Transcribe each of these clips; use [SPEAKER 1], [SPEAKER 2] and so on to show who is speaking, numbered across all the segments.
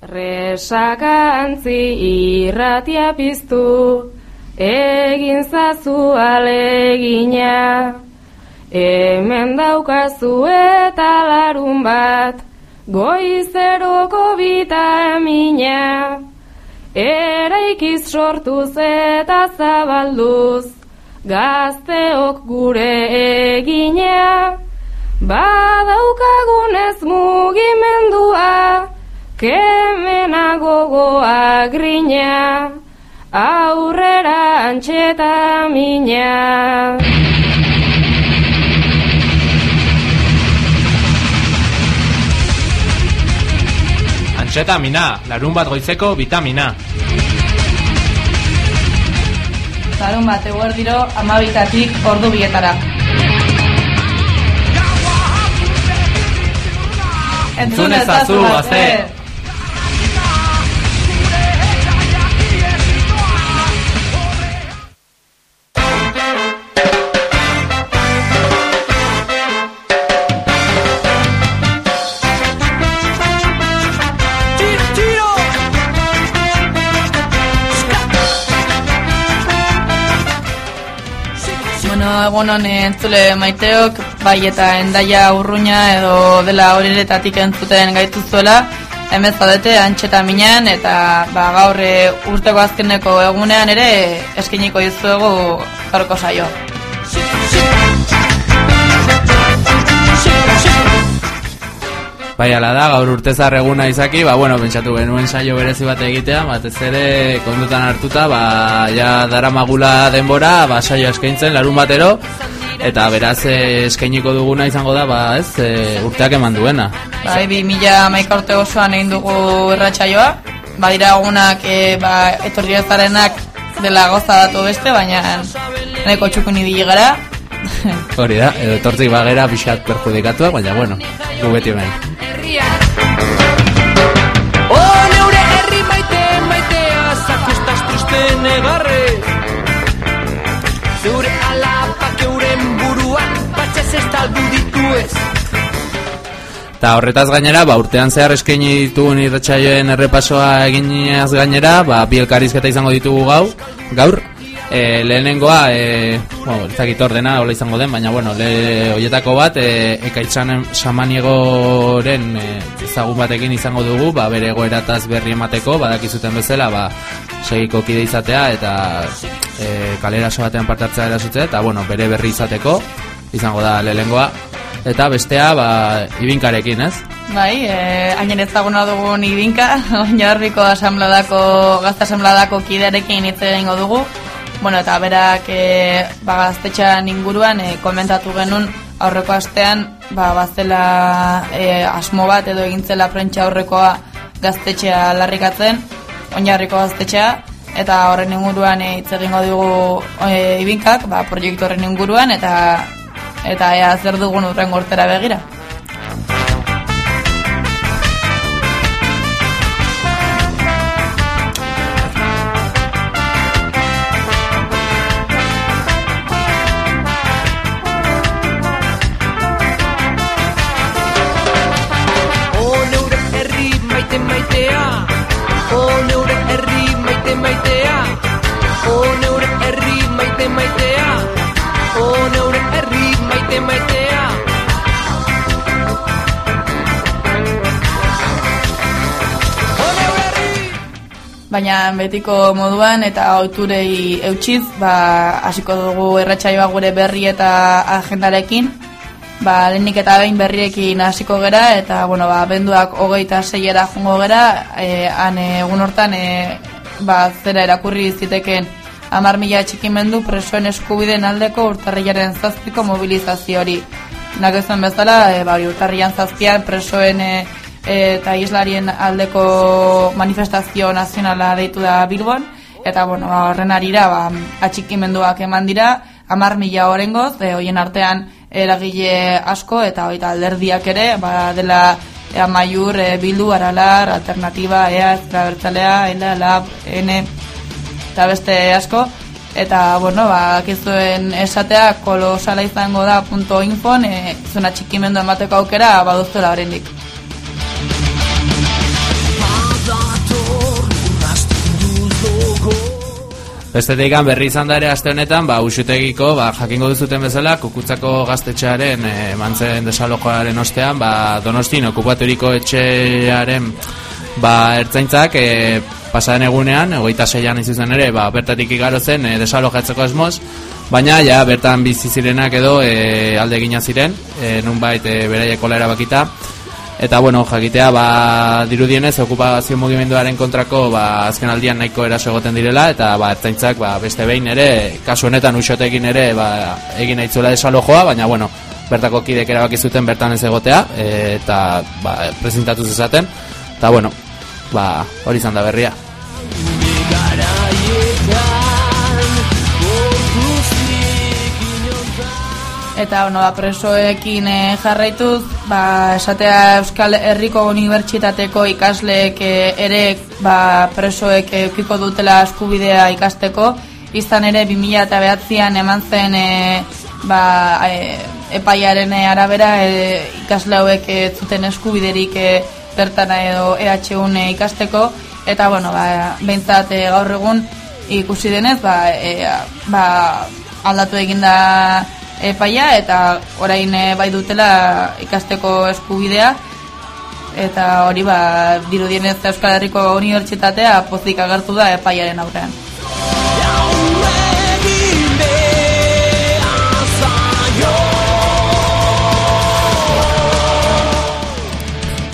[SPEAKER 1] Resakantzi irratia piztu, egin zazu alegina. Hemen daukazu eta larun bat, goizeroko bita emina. Eraikiz sortuz eta zabalduz, gazteok gure egina. Badaukagunez mugimendua, kemena gogoa grina, aurrera antxeta mina.
[SPEAKER 2] Antxetamina, larun bat goizeko vitamina.
[SPEAKER 3] Larun bat eguer diro amabitatik ordu bietara.
[SPEAKER 2] Entzun ezazu, gazte!
[SPEAKER 3] Bueno, egun honen entzule maiteok, bai eta endaia urruña edo dela horretatik entzuten gaituzuela, hemen zaudete antxeta minean eta ba, gaur e, urteko azkeneko egunean ere eskiniko dizuegu gaurko saio.
[SPEAKER 2] Bai, ala da, gaur urtezar eguna izaki, ba, bueno, pentsatu genuen saio berezi bat egitea, batez ere kondutan hartuta, ba, ja daramagula denbora, ba, saio eskaintzen larun batero, eta beraz eh, eskainiko duguna izango da, ba, ez, e, urteak eman duena.
[SPEAKER 3] Bai, bi mila maika urte osoan egin dugu erratsaioa, badira egunak e, ba, etorri ezarenak dela goza datu beste, baina nahiko txukun ibili gara.
[SPEAKER 2] Hori da, edo etortzik bagera pixat perjudikatuak, baina bueno, gu beti hemen.
[SPEAKER 4] Oh, neure herri maite, maitea, zakustaz triste negarre. Zeure alapak euren buruak, batxez ez taldu ditu ez.
[SPEAKER 2] Eta horretaz gainera, ba, urtean zehar eskaini ditugun irratsaioen errepasoa eginez gainera, ba, bi elkarrizketa izango ditugu gau, gaur, e, lehenengoa, e, bueno, ez dakit ordena, hola izango den, baina, bueno, le, hoietako bat, e, ekaitzan xamaniegoren e, ezagun batekin izango dugu, ba, bere egoerataz berri emateko, badakizuten bezala, ba, segiko kide izatea, eta e, kaleraso batean partartzea erasutzea, eta, bueno, bere berri izateko, izango da lehenengoa, eta bestea, ba, ibinkarekin, ez?
[SPEAKER 3] Bai, eh, hainen ezaguna dugun ibinka, oinarriko asambladako, gazta asambladako kidearekin hitz egingo dugu. Bueno, eta berak e, ba, gaztetxean inguruan e, komentatu genuen aurreko astean ba, bazela e, asmo bat edo egintzela prentsa aurrekoa gaztetxea larrikatzen, oinarriko gaztetxea, eta horren inguruan e, hitz egingo dugu e, ibinkak, ba, proiektu horren inguruan, eta eta ea zer dugun urren gortera begira. Baina betiko moduan eta auturei eutxiz, ba, hasiko dugu erratsaioa gure berri eta agendarekin. Ba, lehenik eta behin berriekin hasiko gera, eta, bueno, ba, benduak hogeita zeiera jungo gera, e, han egun hortan, e, ba, zera erakurri ziteken amar mila txikimendu presoen eskubiden aldeko urtarrilaren zazpiko mobilizazio hori. Nagezen bezala, e, ba, urtarrian zazpian presoen e, eta islarien aldeko manifestazio nazionala deitu da Bilbon, eta bueno, ba, horren arira ba, atxikimenduak eman dira, amar mila horrengoz, e, hoien artean eragile asko eta hoita alderdiak ere, ba, dela ea maiur, e, bildu, aralar, alternatiba, ea, eztra bertzalea, ela, lab, ene, eta beste asko, eta, bueno, ba, kizuen esatea kolosala izango da punto infon, e, zuna txikimendu emateko aukera baduztela horrendik.
[SPEAKER 2] Bestetik berri izan da ere aste honetan, ba, usutegiko, ba, jakingo duzuten bezala, kukutzako gaztetxearen e, mantzen desalojoaren ostean, ba, donostin okupaturiko etxearen ba, ertzaintzak e, pasaren egunean, egoita seian izuzen ere, ba, bertatik igaro zen e, desalojatzeko esmoz, baina ja, bertan bizi zirenak edo e, alde ziren, e, nunbait e, beraieko bakita, Eta bueno, jakitea ba dirudienez okupazio mugimenduaren kontrako ba azken aldian nahiko eraso egoten direla eta ba ertzaintzak ba, beste behin ere kasu honetan uxotekin ere ba egin aitzula desalojoa, baina bueno, bertako kidek erabaki zuten bertan ez egotea eta ba presentatu zezaten. Eta bueno, ba hori izan da berria.
[SPEAKER 3] Eta ono ba presoekin e, jarraituz ba esatea Euskal Herriko Unibertsitateko ikasleek e, ere ba presoek edukiko dutela eskubidea ikasteko. Izan ere 2009an eman zen e, ba e, epaiaren arabera e, ikasle hauek e, zuten eskubiderik e, bertan edo EHUn e, ikasteko. Eta bueno ba beintzat e, gaur egun ikusi denez ba, e, ba aldatu eginda epaia eta orain e, bai dutela ikasteko eskubidea eta hori ba dirudienez Euskal Herriko Unibertsitatea pozik agertu da epaiaren aurrean.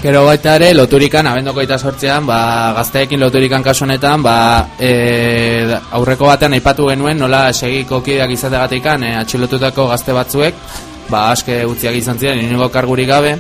[SPEAKER 2] Gero baita ere, loturikan, abendoko eta sortzean, ba, gazteekin loturikan kasuanetan, ba, e, aurreko batean aipatu genuen, nola segiko kideak izategatikan, e, atxilotutako gazte batzuek, ba, aske utziak izan ziren, inigo kargurik gabe,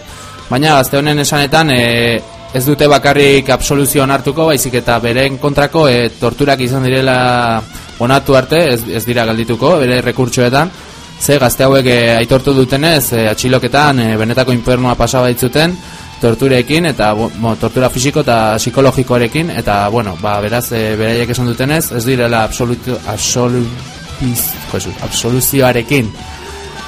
[SPEAKER 2] baina gazte honen esanetan, e, ez dute bakarrik absoluzio hartuko baizik eta beren kontrako e, torturak izan direla onatu arte, ez, ez dira galdituko, bere rekurtsoetan, ze gazte hauek e, aitortu dutenez, e, atxiloketan, e, benetako infernua pasaba ditzuten, torturekin eta bo, tortura fisiko eta psikologikoarekin eta bueno, ba, beraz e, beraiek esan dutenez ez direla absolutu, absoluzioarekin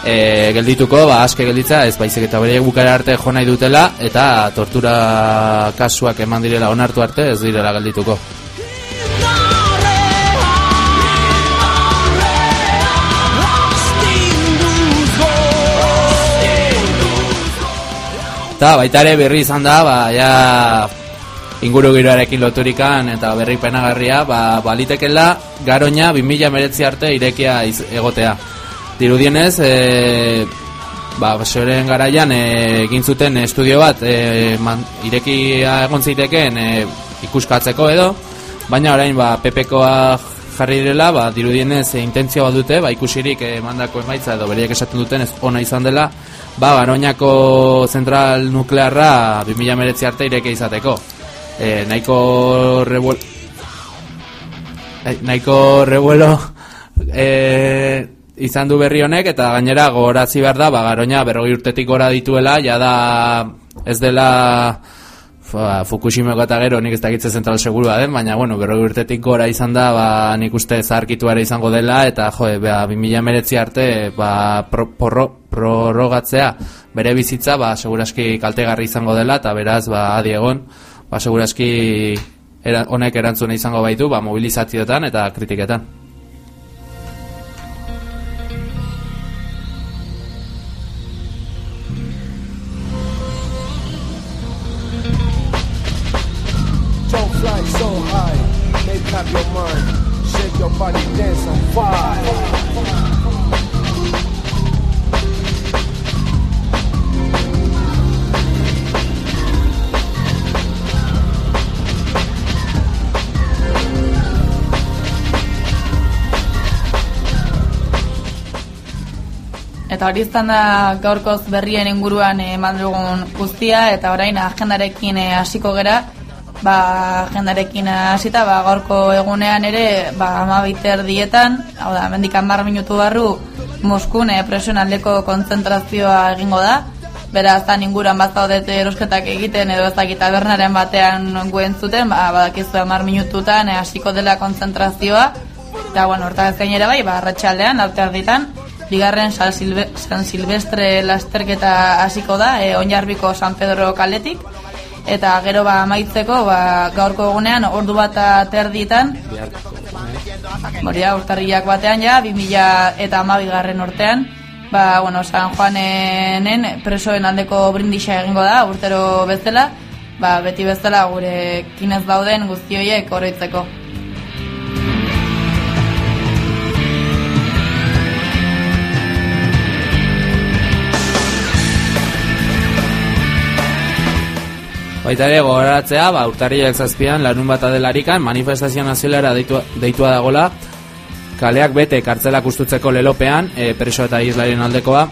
[SPEAKER 2] e, geldituko, ba, aske gelditza ez baizik eta beraiek bukara arte jo nahi dutela eta tortura kasuak eman direla onartu arte ez direla geldituko Eta baita ere berri izan da, ba, ja, inguru giroarekin loturikan eta berri penagarria, ba, balitekela garoña 2000 meretzi arte irekia iz, egotea. Dirudienez, e, ba, soren garaian e, egin zuten estudio bat e, man, irekia egon zitekeen e, ikuskatzeko edo, baina orain ba, PPkoa jarri direla, ba, dirudienez e, intentzio bat dute, ba, ikusirik e, mandako emaitza edo beriak esaten duten ez ona izan dela, ba, Garoñako zentral nuklearra 2000 arte ireke izateko. E, nahiko revuelo... E, nahiko revuelo... E, izan du berri honek eta gainera gogorazi behar da, ba, Garoña berrogi urtetik gora dituela, ja da ez dela Fa, Fukushima eta gero nik ez dakitze zentral segurua den, baina bueno, berro urtetik gora izan da, ba, nik uste zarkitu ere izango dela, eta jo, ba, 2000 meretzi arte, ba, pro, prorrogatzea bere bizitza, ba, seguraski kaltegarri izango dela, eta beraz, ba, adiegon, ba, seguraski era, honek erantzuna izango baitu, ba, mobilizazioetan eta kritiketan.
[SPEAKER 3] Eta hori izan da gaurkoz berrien inguruan eman dugun guztia eta orain agendarekin eh, hasiko gera ba, agendarekin hasita ba, gaurko egunean ere ba, amabiter dietan hau da, mendikan mar minutu barru Moskun e, presionaldeko konzentrazioa egingo da. Beraz da inguruan bat zaudete erosketak egiten edo ezak bernaren batean guen zuten ba, badakizu amar minututan hasiko dela konzentrazioa eta bueno, hortaz gainera bai, ba, ratxaldean, altear ditan bigarren San, Silve, San Silvestre lasterketa hasiko da, e, onjarbiko San Pedro kaletik, eta gero ba amaitzeko ba, gaurko egunean ordu bat aterditan hori da, urtarriak batean ja, 2000 eta amabigarren urtean, ba, bueno, San Juanenen presoen aldeko brindisa egingo da, urtero bezala, ba, beti bezala gure kinez dauden guzti horiek
[SPEAKER 2] Baita ere gogoratzea, ba, urtarriak zazpian, larun bat adelarikan, manifestazio nazionalera deitua, deitua dagola, kaleak bete kartzelak ustutzeko lelopean, e, preso eta islaren aldekoa,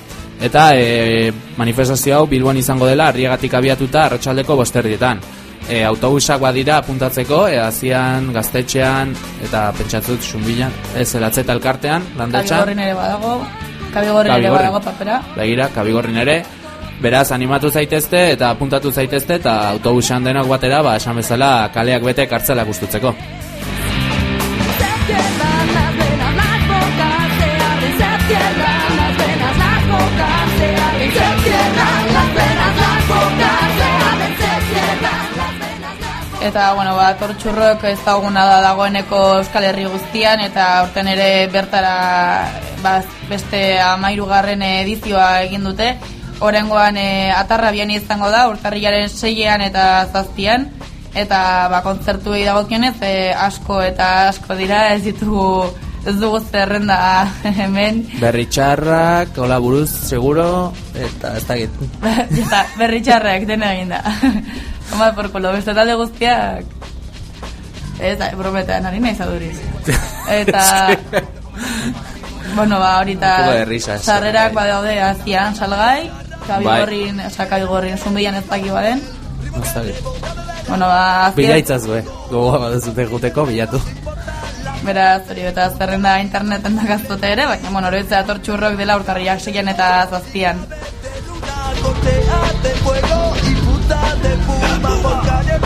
[SPEAKER 2] eta e, manifestazio hau Bilbon izango dela, arriagatik abiatuta, arratsaldeko bosterdietan. E, autobusak badira apuntatzeko, e, azian, gaztetxean, eta pentsatzut, sunbilan, ez, elatzeta elkartean, landetxan.
[SPEAKER 3] Kabigorrin ere badago, kabigorrin ere badago papera.
[SPEAKER 2] Begira, kabigorrin ere, beraz animatu zaitezte eta apuntatu zaitezte eta autobusean denok batera, ba, esan bezala kaleak bete kartzelak ustutzeko.
[SPEAKER 5] Se cierran las venas, las bocas se abren, se cierran las venas, las bocas se abren, se cierran las venas, las bocas se abren, se cierran las venas, las
[SPEAKER 3] Eta, bueno, ba, tortxurrok ez dauguna da dagoeneko Euskal Herri guztian, eta aurten ere bertara ba, beste amairugarren edizioa egin dute. Horengoan e, atarra bian izango da, urtarrilaren seian eta zazpian, eta ba, kontzertuei dagokionez e, asko eta asko dira, ez ditugu ez dugu zerrenda hemen.
[SPEAKER 2] Berri hola buruz, seguro, eta ez dakit.
[SPEAKER 3] eta berri txarrak dena egin da. Toma por culo, beste talde guztiak. Eta, brometan, ari nahi zaduriz. Eta, bueno, ba, horita,
[SPEAKER 2] ez.
[SPEAKER 3] sarrerak badaude azian salgai,
[SPEAKER 2] Bai.
[SPEAKER 3] kabigorrin, oza, kabigorrin, zumbian ez daki baren.
[SPEAKER 2] Ez dakit.
[SPEAKER 3] Bueno, ba, azian,
[SPEAKER 2] Bilaitzazue, gogoa baduzute juteko, bilatu.
[SPEAKER 3] beraz, hori, eta zerrenda interneten dakaztote ere, baina, bueno, hori tortxurrok dela urtarriak seian eta zazpian.
[SPEAKER 6] Cortea de fuego y puta de puma Por calles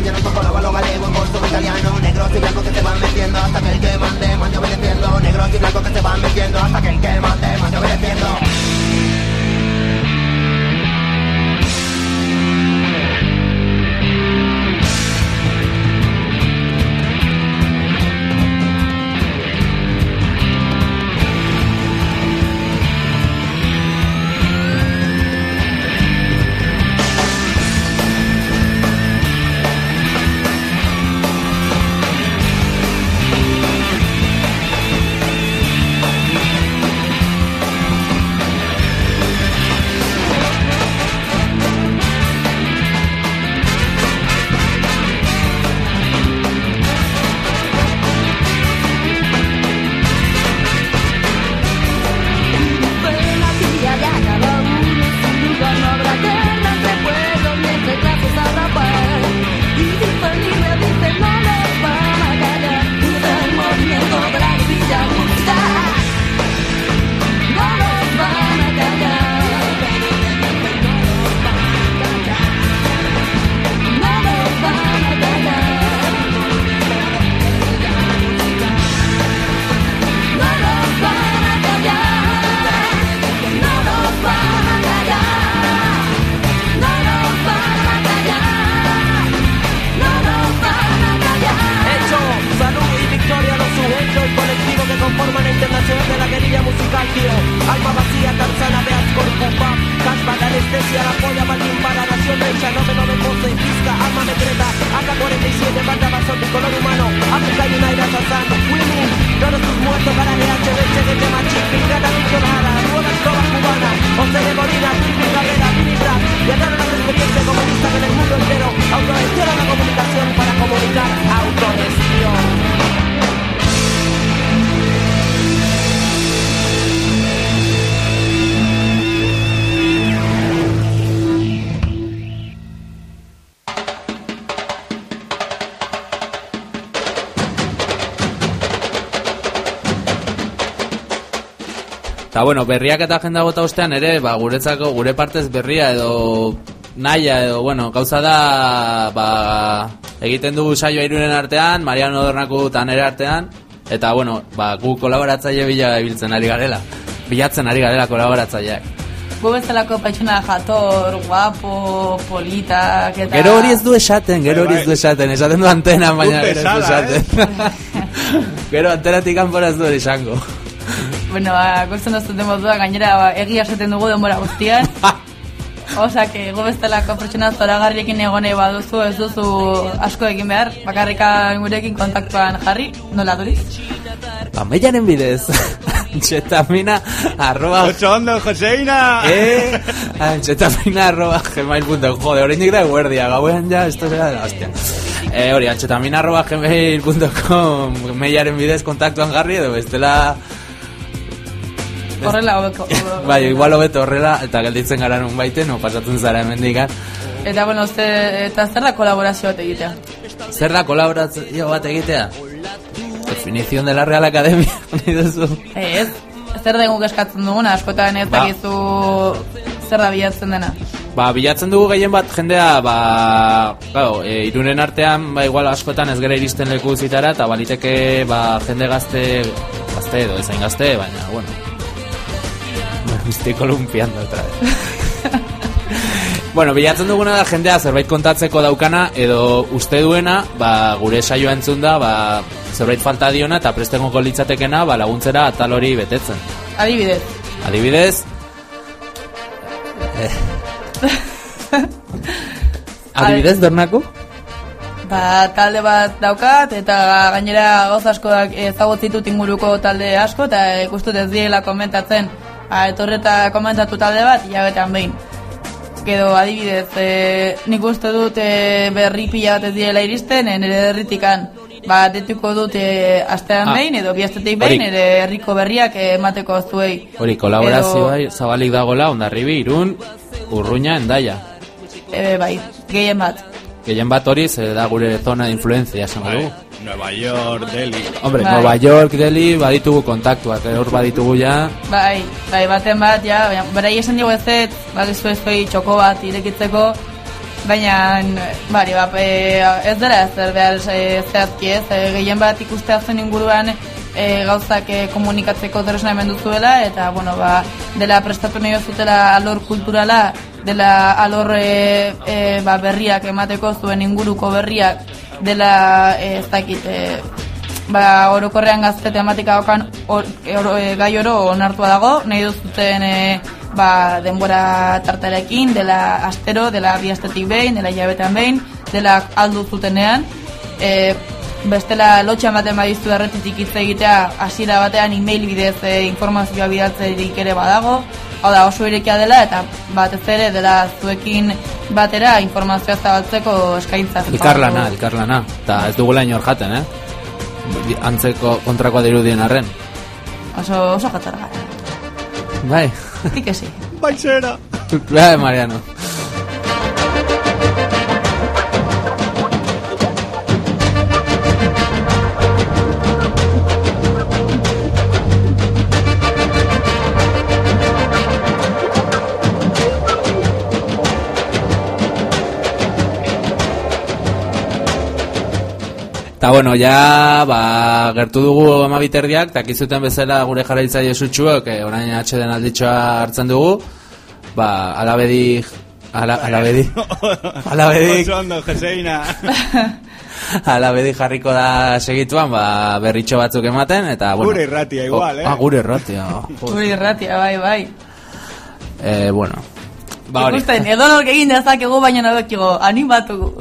[SPEAKER 6] lleno con los balón galego En bolso italiano, negros y blancos que se van metiendo Hasta que el que mande, mande obedeciendo Negros y blancos que se van metiendo Hasta que el que mande, mande obedeciendo
[SPEAKER 2] Eta bueno, berriak eta agenda bota ostean ere, ba, guretzako, gure partez berria edo naia edo, bueno, gauza da, ba, egiten dugu saioa irunen artean, Mariano Dornaku eta nere artean, eta bueno, ba, gu kolaboratzaile bila ibiltzen ari garela, bilatzen ari garela kolaboratzaileak.
[SPEAKER 3] gu bezalako pertsona jator, guapo, politak, eta...
[SPEAKER 2] Gero hori ez du esaten, gero hori ez du esaten, esaten du antena, baina gero ez du
[SPEAKER 7] esala, eh?
[SPEAKER 2] esaten. gero antenatik kanpora ez du esango.
[SPEAKER 3] Bueno, ba, guztien duzuten modua, gainera ba, egia esaten dugu denbora guztian. Osa, que gu bezalako pertsona zoragarriekin egone baduzu, ez duzu asko egin behar, bakarrika gurekin kontaktuan jarri, nola duriz?
[SPEAKER 2] Ameiaren bidez, antxetamina arroba...
[SPEAKER 7] Ocho ondo, Joseina!
[SPEAKER 2] Eh, antxetamina arroba gmail.com Jode, oraindik da guardia, gauean ja, esto será de la hostia. Eh, hori, antxetamina arroba gmail.com Meiaren bidez kontaktuan jarri edo bestela...
[SPEAKER 3] Horrela hobeko.
[SPEAKER 2] Bai, igual hobeto horrela, eta gelditzen gara nun baiten, no pasatzen zara hemendikan.
[SPEAKER 3] Eta, bueno, ze, eta zer da kolaborazio bat egitea?
[SPEAKER 2] Zer da kolaborazio bat egitea? Definición de la Real Academia, nahi duzu.
[SPEAKER 3] Ez, zer da guk eskatzen duguna, askotan ez
[SPEAKER 2] Ba.
[SPEAKER 3] dakizu zer da bilatzen dena.
[SPEAKER 2] Ba, bilatzen dugu gehien bat jendea, ba, claro, e, irunen artean, ba, igual askotan ez gara iristen leku zitara, eta baliteke, ba, jende gazte, gazte edo, ezain gazte, baina, bueno. Me estoy columpiando otra vez. bueno, bilatzen duguna da jendea zerbait kontatzeko daukana, edo uste duena, ba, gure saioa entzun da, ba, zerbait falta diona, eta prestengoko litzatekena, ba, laguntzera atal hori betetzen.
[SPEAKER 3] Adibidez,
[SPEAKER 2] Adibidez, Adibidez, Bernaku?
[SPEAKER 3] ba, talde bat daukat, eta gainera gauza askoak ezagutzitut inguruko talde asko, eta ikustut ez diela komentatzen, ba, etorreta komentatu talde bat, hilabetean behin. Gero adibidez, e, nik uste dut e, berri pila bat ez diela iristen, nire herritikan, ba, detuko dut e, astean
[SPEAKER 2] Ah.
[SPEAKER 3] behin, edo biaztetik behin, nire herriko berriak emateko zuei.
[SPEAKER 2] Hori, kolaborazioa zabalik dagola, ondarribi, irun, urruña, endaia.
[SPEAKER 3] E, bai, gehien bat.
[SPEAKER 2] Gehien bat hori, ze da gure zona de influencia, esango dugu.
[SPEAKER 7] Nueva York, Delhi.
[SPEAKER 2] Hombre,
[SPEAKER 3] Bai.
[SPEAKER 2] Nueva York, Delhi, baditugu kontaktuak, eh, hor baditugu ja.
[SPEAKER 3] Bai, bai, baten bat, ja, baina, berai esan dugu ez ez, bakizu ez txoko bat irekitzeko, baina, bari, ba, e, ez dela zer behar e, zehazki ez, e, gehien bat ikustea zen inguruan e, gauzak e, komunikatzeko tresna hemen duzuela, eta, bueno, ba, dela prestatu nahi zutela alor kulturala, dela alor e, e, ba, berriak emateko zuen inguruko berriak, dela e, ez dakit, e, ba, orokorrean gazte tematika okan or, e, gai oro onartua dago, nahi duzuten e, ba, denbora tartarekin, dela astero, dela bi astetik behin, dela jabetan behin, dela aldu zutenean, e, bestela lotxa ematen badizu erretitik hitz egitea hasiera batean email bidez e, informazioa bidaltzerik ere badago, hau da oso irekia dela eta batez ere dela zuekin batera informazioa zabaltzeko eskaintza.
[SPEAKER 2] Elkarlana, elkarlana. Eta ez dugula inor jaten, eh? Antzeko kontrakoa dirudien arren.
[SPEAKER 3] Oso, oso jatzara gara.
[SPEAKER 2] Bai.
[SPEAKER 3] Nik ezi.
[SPEAKER 7] Baixera.
[SPEAKER 2] Bai, Mariano. Eta bueno, ja, ba, gertu dugu amabiterdiak, takizuten bezala gure jarraitzaile sutxuok, eh, orain atxeden alditxoa hartzen dugu, ba, alabedi, ala, alabedi, alabedi,
[SPEAKER 7] Joseina.
[SPEAKER 2] alabedi jarriko da segituan, ba, berritxo batzuk ematen, eta, bueno.
[SPEAKER 7] Gure irratia igual, eh?
[SPEAKER 2] Ah, gure irratia.
[SPEAKER 3] Guri irratia, bai, bai.
[SPEAKER 2] eh, bueno. Ba, hori.
[SPEAKER 3] Ikusten, edo nork egin dezakegu baina nabekigo, animatu.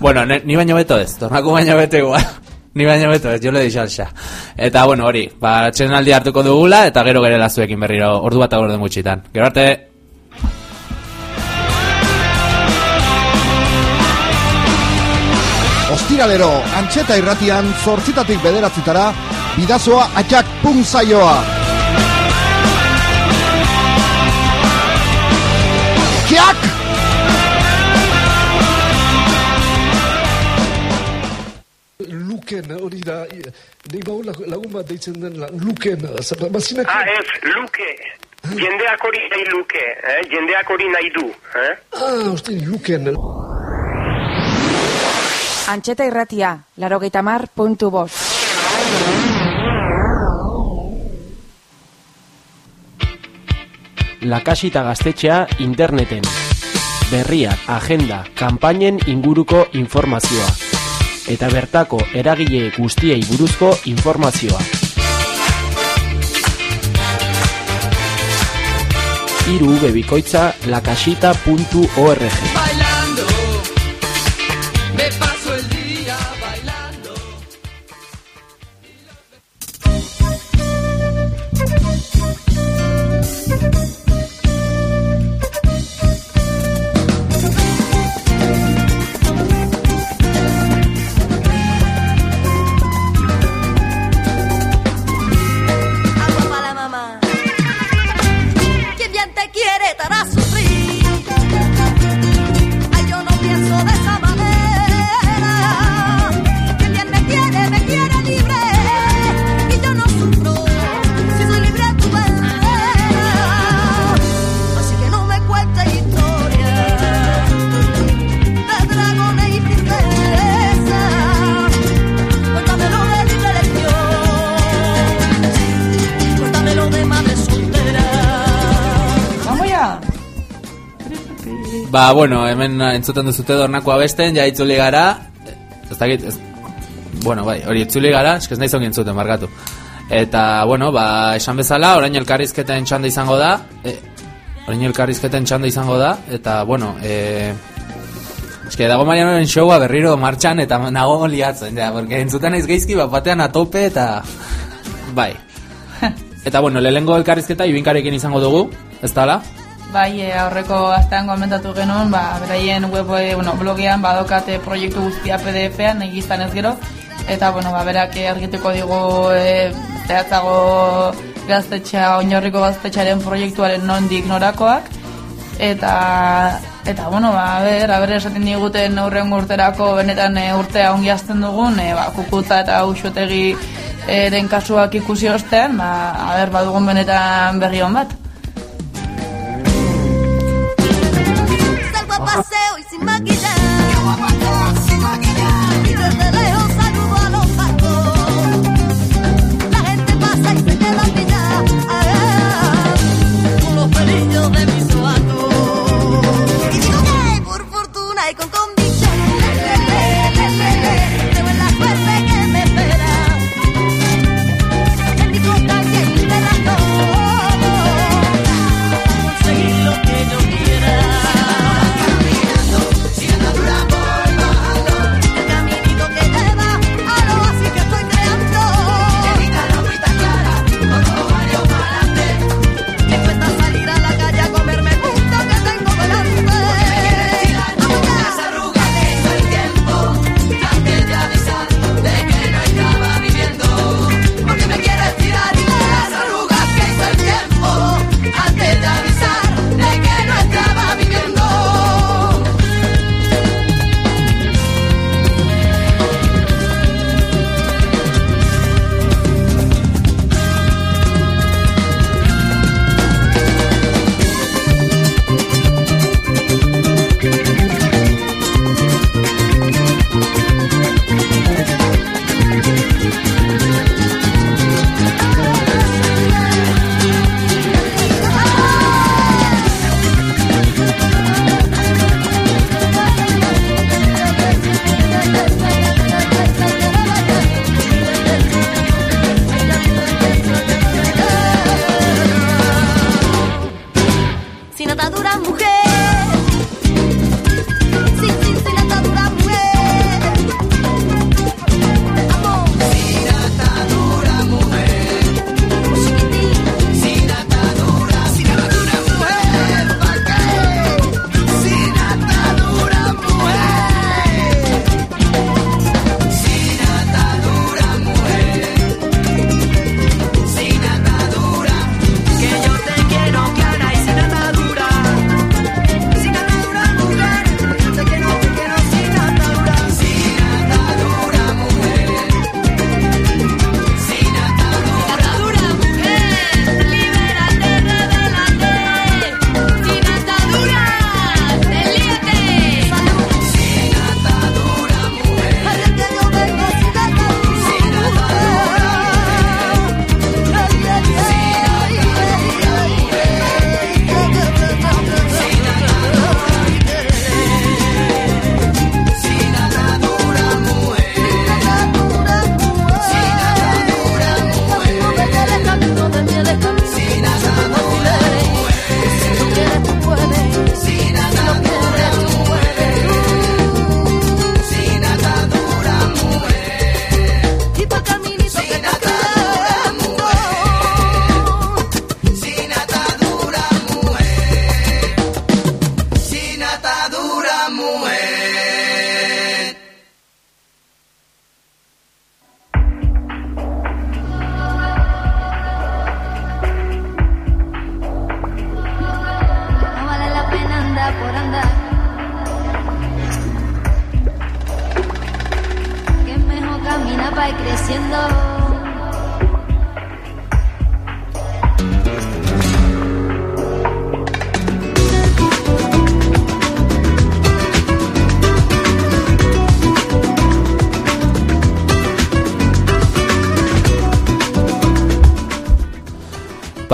[SPEAKER 2] Bueno, ne, ni baino beto ez, tornako baino beto igual. Ni baino beto ez, jo le dixo alxa. Eta, bueno, hori, ba, txenaldi hartuko dugula, eta gero gerela zuekin berriro, ordu bat agorde gutxitan. Gero arte...
[SPEAKER 8] Ostiralero, antxeta irratian, zortzitatik bederatzitara, bidazoa atxak pum
[SPEAKER 9] Luken, hori da, nik bau lagun bat deitzen den Luken, zaba, bazinak...
[SPEAKER 10] Ah, ez, luke. Jendeak hori nahi luke, eh? jendeak hori nahi du. Eh?
[SPEAKER 9] Ah, uste, Luken.
[SPEAKER 11] Antxeta irratia, larogeita mar, puntu bost.
[SPEAKER 12] lakasita gaztetxea interneten. Berriak, agenda, kanpainen inguruko informazioa. Eta bertako eragile guztiei buruzko informazioa. Iru bikoitza lakasita.org
[SPEAKER 2] Ba, bueno, hemen entzuten duzute dornako abesten, ja itzuli gara, ez dakit, ez, bueno, bai, hori itzuli gara, eskez nahi zongi entzuten, margatu. Eta, bueno, ba, esan bezala, orain elkarrizketen txanda izango da, e, orain elkarrizketen txanda izango da, eta, bueno, e, eske dago Marianoren showa berriro martxan, eta nago liatzen, ja, porque entzuten naiz geizki, bat batean atope, eta, bai. Eta, bueno, lehengo elkarrizketa ibinkarekin izango dugu, ez dala?
[SPEAKER 3] Bai, e, aurreko astean komentatu genuen, ba, beraien web, bueno, blogean badokate proiektu guztia PDF-an, egiztan ez gero, eta, bueno, ba, berak argituko digu e, zehatzago gaztetxea, oinorriko gaztetxearen proiektuaren nondik norakoak, eta, eta, bueno, ba, ber, a ber, esaten diguten aurren urterako benetan e, urtea ongi azten dugun, e, ba, kukuta eta usotegi e, den kasuak ikusi ostean, ba, a ber, badugun benetan berri hon bat.
[SPEAKER 5] Paseo y sin maquillar. Y desde lejos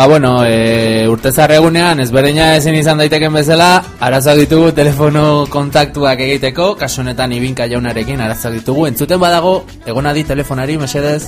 [SPEAKER 13] Ba, bueno, e, urte zarregunean, ezberdina ezin izan daiteken bezala, arazoak ditugu telefono kontaktuak egiteko, kasu honetan ibinka jaunarekin arazoak ditugu. Entzuten badago, egonadi telefonari, mesedez?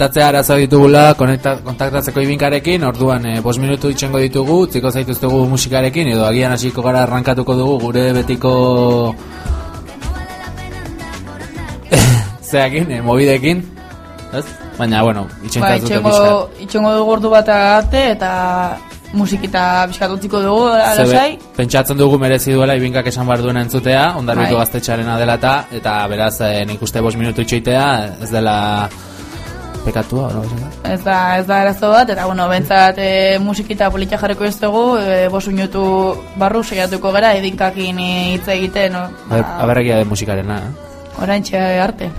[SPEAKER 13] Komentatzea arazo ditugula kontaktatzeko ibinkarekin, orduan e, bos minutu itxengo ditugu, utziko zaituztegu musikarekin, edo agian hasiko gara arrankatuko dugu gure betiko... Zeakin, e, mobidekin, ez? Baina, bueno,
[SPEAKER 3] Ba, itxengo,
[SPEAKER 13] pixka.
[SPEAKER 3] itxengo dugu ordu bat arte eta musikita pixkat utziko dugu alasai.
[SPEAKER 13] pentsatzen dugu merezi duela ibinkak esan behar duena entzutea, ondarbitu
[SPEAKER 3] Bai.
[SPEAKER 13] gaztetxarena dela eta, eta beraz, e, nik uste bos minutu itxoitea, ez dela pekatua, no?
[SPEAKER 3] Ez da, ez da arazo bat, eta bueno, bentsat e, musikita politxa jarriko ez dugu, e, bos minutu barru saiatuko gara, edinkakin hitz egiten, no?
[SPEAKER 13] Aber, aberrekia de musikarena, eh?
[SPEAKER 3] oraintxe arte.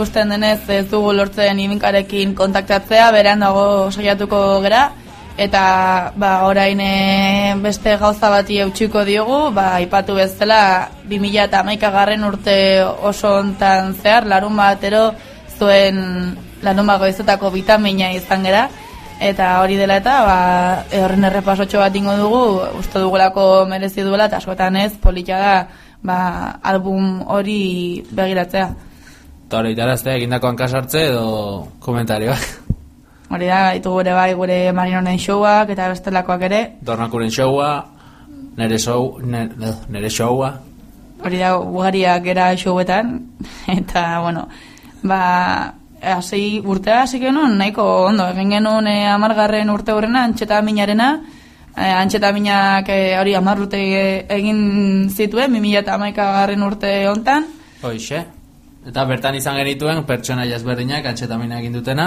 [SPEAKER 3] Ikusten denez ez dugu lortzen iminkarekin kontaktatzea, berean dago saiatuko gera, eta ba, orain e, beste gauza bati eutxiko diogu, ba, ipatu bezala 2000 eta garren urte oso hontan zehar, larun batero zuen larun goizetako vitamina izan gera, eta hori dela eta ba, horren errepasotxo bat ingo dugu, uste dugulako merezi duela, eta askotan ez, polita da, ba, album hori begiratzea.
[SPEAKER 2] Eta hori itaraztea egindako hankasartze edo komentarioak.
[SPEAKER 3] Hori da, ditugu gure bai gure marinonen showak eta bestelakoak ere.
[SPEAKER 2] Dornakuren showa, nere show, nere, nere showa.
[SPEAKER 3] Hori da, ugariak gera showetan. Eta, bueno, ba, hasi urtea hasi genuen, nahiko ondo, egin genuen e, amargarren urte horrena, antxeta minarena, e, antxeta minak e, hori amar urte e- egin zituen, 2000 eta garren urte hontan.
[SPEAKER 2] Hoixe. Eta bertan izan genituen pertsona jasberdinak antxetamina egin dutena.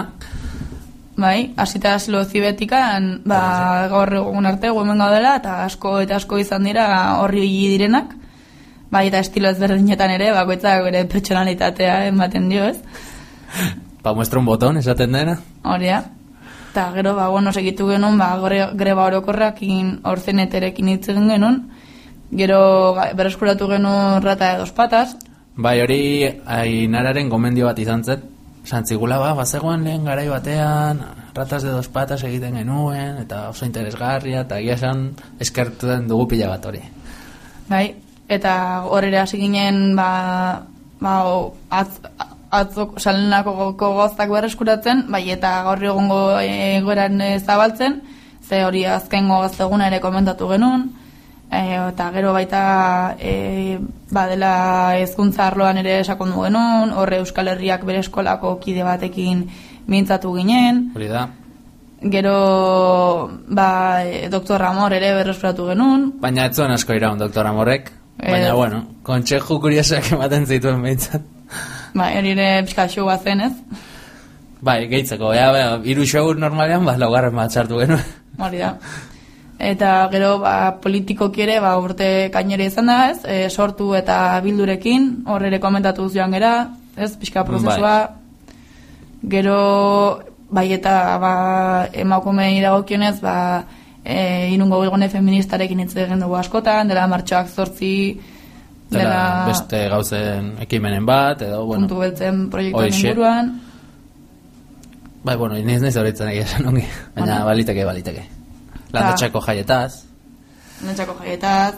[SPEAKER 3] Bai, hasita zilo zibetikan, ba, gaur egun arte hemen gaudela, eta asko eta asko izan dira horri direnak. Bai, eta estilo ezberdinetan ere, bakoitzak bere pertsonalitatea ematen dio, ez?
[SPEAKER 2] Pa muestra un botón, esaten dena.
[SPEAKER 3] Hori da. Eta gero, ba, bueno, segitu genuen, ba, gore, greba orokorrakin orzeneterekin hitz egin genuen. Gero, ba, berreskuratu genuen rata de dos patas.
[SPEAKER 2] Bai, hori ainararen gomendio bat izan zen. Santzigula, ba, bazegoen lehen garai batean, ratas de dos patas egiten genuen, eta oso interesgarria, eta egia esan eskertuen dugu pila bat hori.
[SPEAKER 3] Bai, eta horre hasi ginen, ba, ba, atz, atzok salenako goztak berreskuratzen, bai, eta gaur egungo egoeran e, zabaltzen, ze hori azkengo gazteguna ere komentatu genuen, eta gero baita e, badela hezkuntza arloan ere sakondu genuen, horre Euskal Herriak bere eskolako kide batekin mintzatu ginen.
[SPEAKER 2] Hori da.
[SPEAKER 3] Gero ba, e, doktor Ramor ere berreskuratu genuen.
[SPEAKER 2] Baina ez zuen asko iraun doktor Ramorrek. Baina,
[SPEAKER 3] Ez.
[SPEAKER 2] bueno, kontxeju kuriosak ematen zituen behintzat.
[SPEAKER 3] Ba, hori ere pixka showa zen ez.
[SPEAKER 2] Bai, gehitzeko, ja, ba, iru normalean, ba, laugarren bat sartu genuen.
[SPEAKER 3] Hori da. Eta gero ba, politikoki ere ba, urte kainere izan da, ez? E, sortu eta bildurekin, hor ere komentatu joan gera, ez? Pixka prozesua. Gero, bai eta ba, emakumei dagokionez, ba, e, inungo gilgone feministarekin hitz egin dugu askotan, dela martxoak zortzi,
[SPEAKER 2] Dela
[SPEAKER 3] dela
[SPEAKER 2] beste gauzen ekimenen bat, edo, bueno.
[SPEAKER 3] puntu beltzen proiektuen inguruan.
[SPEAKER 2] Bai, bueno, iniz nahiz horretzen egia esan ongi. Baina baliteke, baliteke. Landotxako jaietaz.
[SPEAKER 3] Nentsako jaietaz.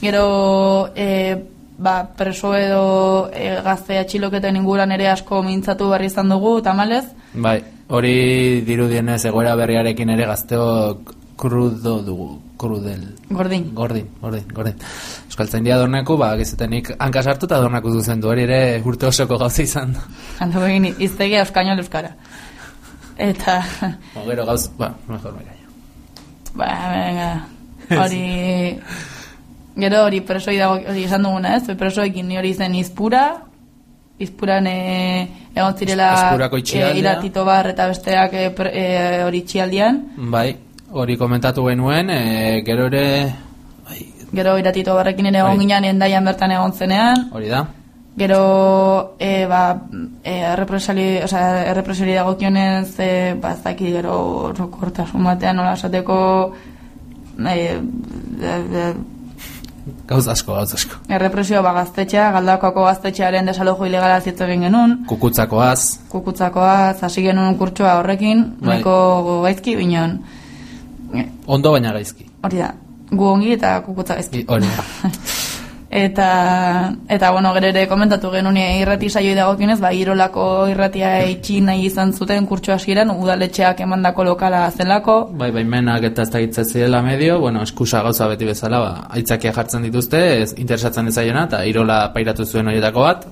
[SPEAKER 3] Gero, e, ba, preso edo e, gazte atxiloketen inguruan ere asko mintzatu berri izan dugu, tamalez.
[SPEAKER 2] Bai, hori dirudienez egoera berriarekin ere gazteok krudo dugu, krudel.
[SPEAKER 3] Gordin.
[SPEAKER 2] Gordin, gordin, gordin. Euskaltzaindia dornaku, ba, gizetenik hanka sartu eta dornaku duzen du, hori ere urte osoko gauza izan da.
[SPEAKER 3] Handu egin iztegia euskainol euskara. Eta,
[SPEAKER 2] O, gero gauz, ba, mejor me callo.
[SPEAKER 3] Ba, hori... Gero hori presoi dago, hori esan duguna ez, presoekin ni hori zen izpura, izpuran e, egon zirela e, iratito bar eta besteak e, pre- e, hori itxialdian.
[SPEAKER 2] Bai, hori komentatu genuen, e, gero ere,
[SPEAKER 3] Gero iratito barrekin ere egon
[SPEAKER 2] Bai.
[SPEAKER 3] ginen endaian bertan egon zenean.
[SPEAKER 2] hori da,
[SPEAKER 3] Gero, e, ba, e, errepresali, o sea, errepresali dagokionez, e, ba, ez dakit gero rokortasun batean nola esateko, e, de, de,
[SPEAKER 2] gauz asko, gauz asko.
[SPEAKER 3] errepresio ba, gaztetxea, galdakoko gaztetxearen desalojo ilegala zitz egin genuen,
[SPEAKER 2] Kukutzakoaz,
[SPEAKER 3] kukutzakoa, hasi genuen kurtsoa horrekin,
[SPEAKER 2] Bai.
[SPEAKER 3] nahiko gaizki, bineon,
[SPEAKER 2] ondo baina gaizki.
[SPEAKER 3] hori da, gu ongi eta kukutza gaizki.
[SPEAKER 2] Hori da.
[SPEAKER 3] Eta, eta bueno, gero ere komentatu genuen irrati saioi dagokionez, ba, irolako irratia itxi nahi izan zuten kurtso hasieran udaletxeak emandako lokala zelako,
[SPEAKER 2] Bai, baimenak eta ez da zirela medio, bueno, eskusa gauza beti bezala, ba, aitzakia jartzen dituzte, ez interesatzen ezaiena, eta irola pairatu zuen horietako bat.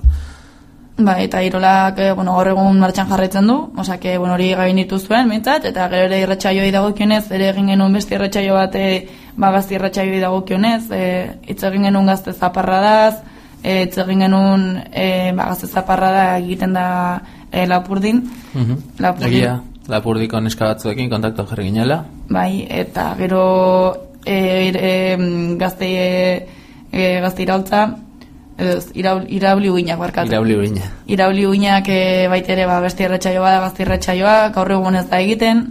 [SPEAKER 3] Ba, eta irolak, eh, bueno, gaur egun martxan jarraitzen du, que, bueno, hori gainitu zuen, mintzat, eta gero ere irratxaioi dagokionez, ere egin genuen beste irratxaio bat, eh, ba, gazti irratxaioi dagokionez, eh, hitz egin genuen gazte zaparradaz, eh, hitz egin genuen, eh, ba, gazte zaparrada egiten da eh, lapurdin,
[SPEAKER 2] Mhm.
[SPEAKER 3] Lapurdi.
[SPEAKER 2] Egia, lapurdiko neska batzuekin kontaktu jarri ginela.
[SPEAKER 3] Bai, eta gero e, e, gazte e, e, gazte iraultza edo ez, irauli uinak barkatu.
[SPEAKER 2] Irauli urina.
[SPEAKER 3] Irauli uinak e, baitere ba, beste irratsaioa da gazte irratsaioa, gaur egun ez da egiten,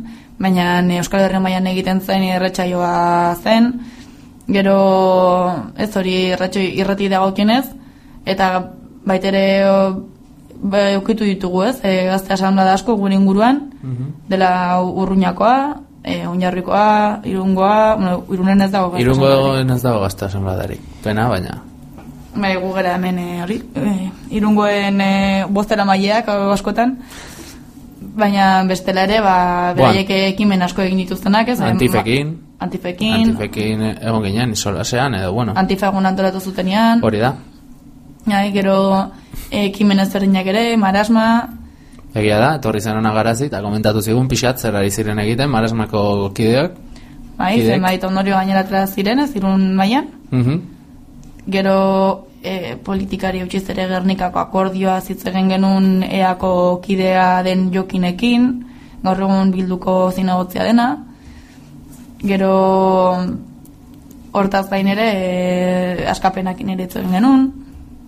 [SPEAKER 3] baina Euskal Herri mailan egiten zen irratsaioa zen, gero ez hori irratxo, irrati dagokionez, eta baitere ba, eukitu ditugu ez, e, gazte asamblea asko gure inguruan, dela urruñakoa, e, oinarrikoa, irungoa, bueno, irunen ez dago gazte
[SPEAKER 2] Irungo
[SPEAKER 3] asambladarik.
[SPEAKER 2] ez dago gazta asambladarik. Pena, baina.
[SPEAKER 3] Bai, gu gara hemen e, hori, e, irungoen e, bozera maileak askotan, baina bestela ere, ba, beraiek ekimen asko egin dituztenak, ez?
[SPEAKER 2] Antifekin.
[SPEAKER 3] Ma- Antifekin,
[SPEAKER 2] Antifekin egon ginen, isolasean, edo, bueno.
[SPEAKER 3] antifegun antolatu zutenean,
[SPEAKER 2] Hori da.
[SPEAKER 3] bai, gero ekimen ezberdinak ere, marasma,
[SPEAKER 2] Egia da, etorri zen hona garazi, eta komentatu zigun pixat zer ari ziren egiten, marasmako kideok.
[SPEAKER 3] bai, zenbait ondorio gaineratera ziren, ez, irun mailan,
[SPEAKER 2] Mhm.
[SPEAKER 3] Gero e, politikari utziz ere gernikako akordioa zitzegen genuen eako kidea den jokinekin, gaur egun bilduko zinagotzia dena, gero hortaz gain ere e, askapenakin ere itzen genuen,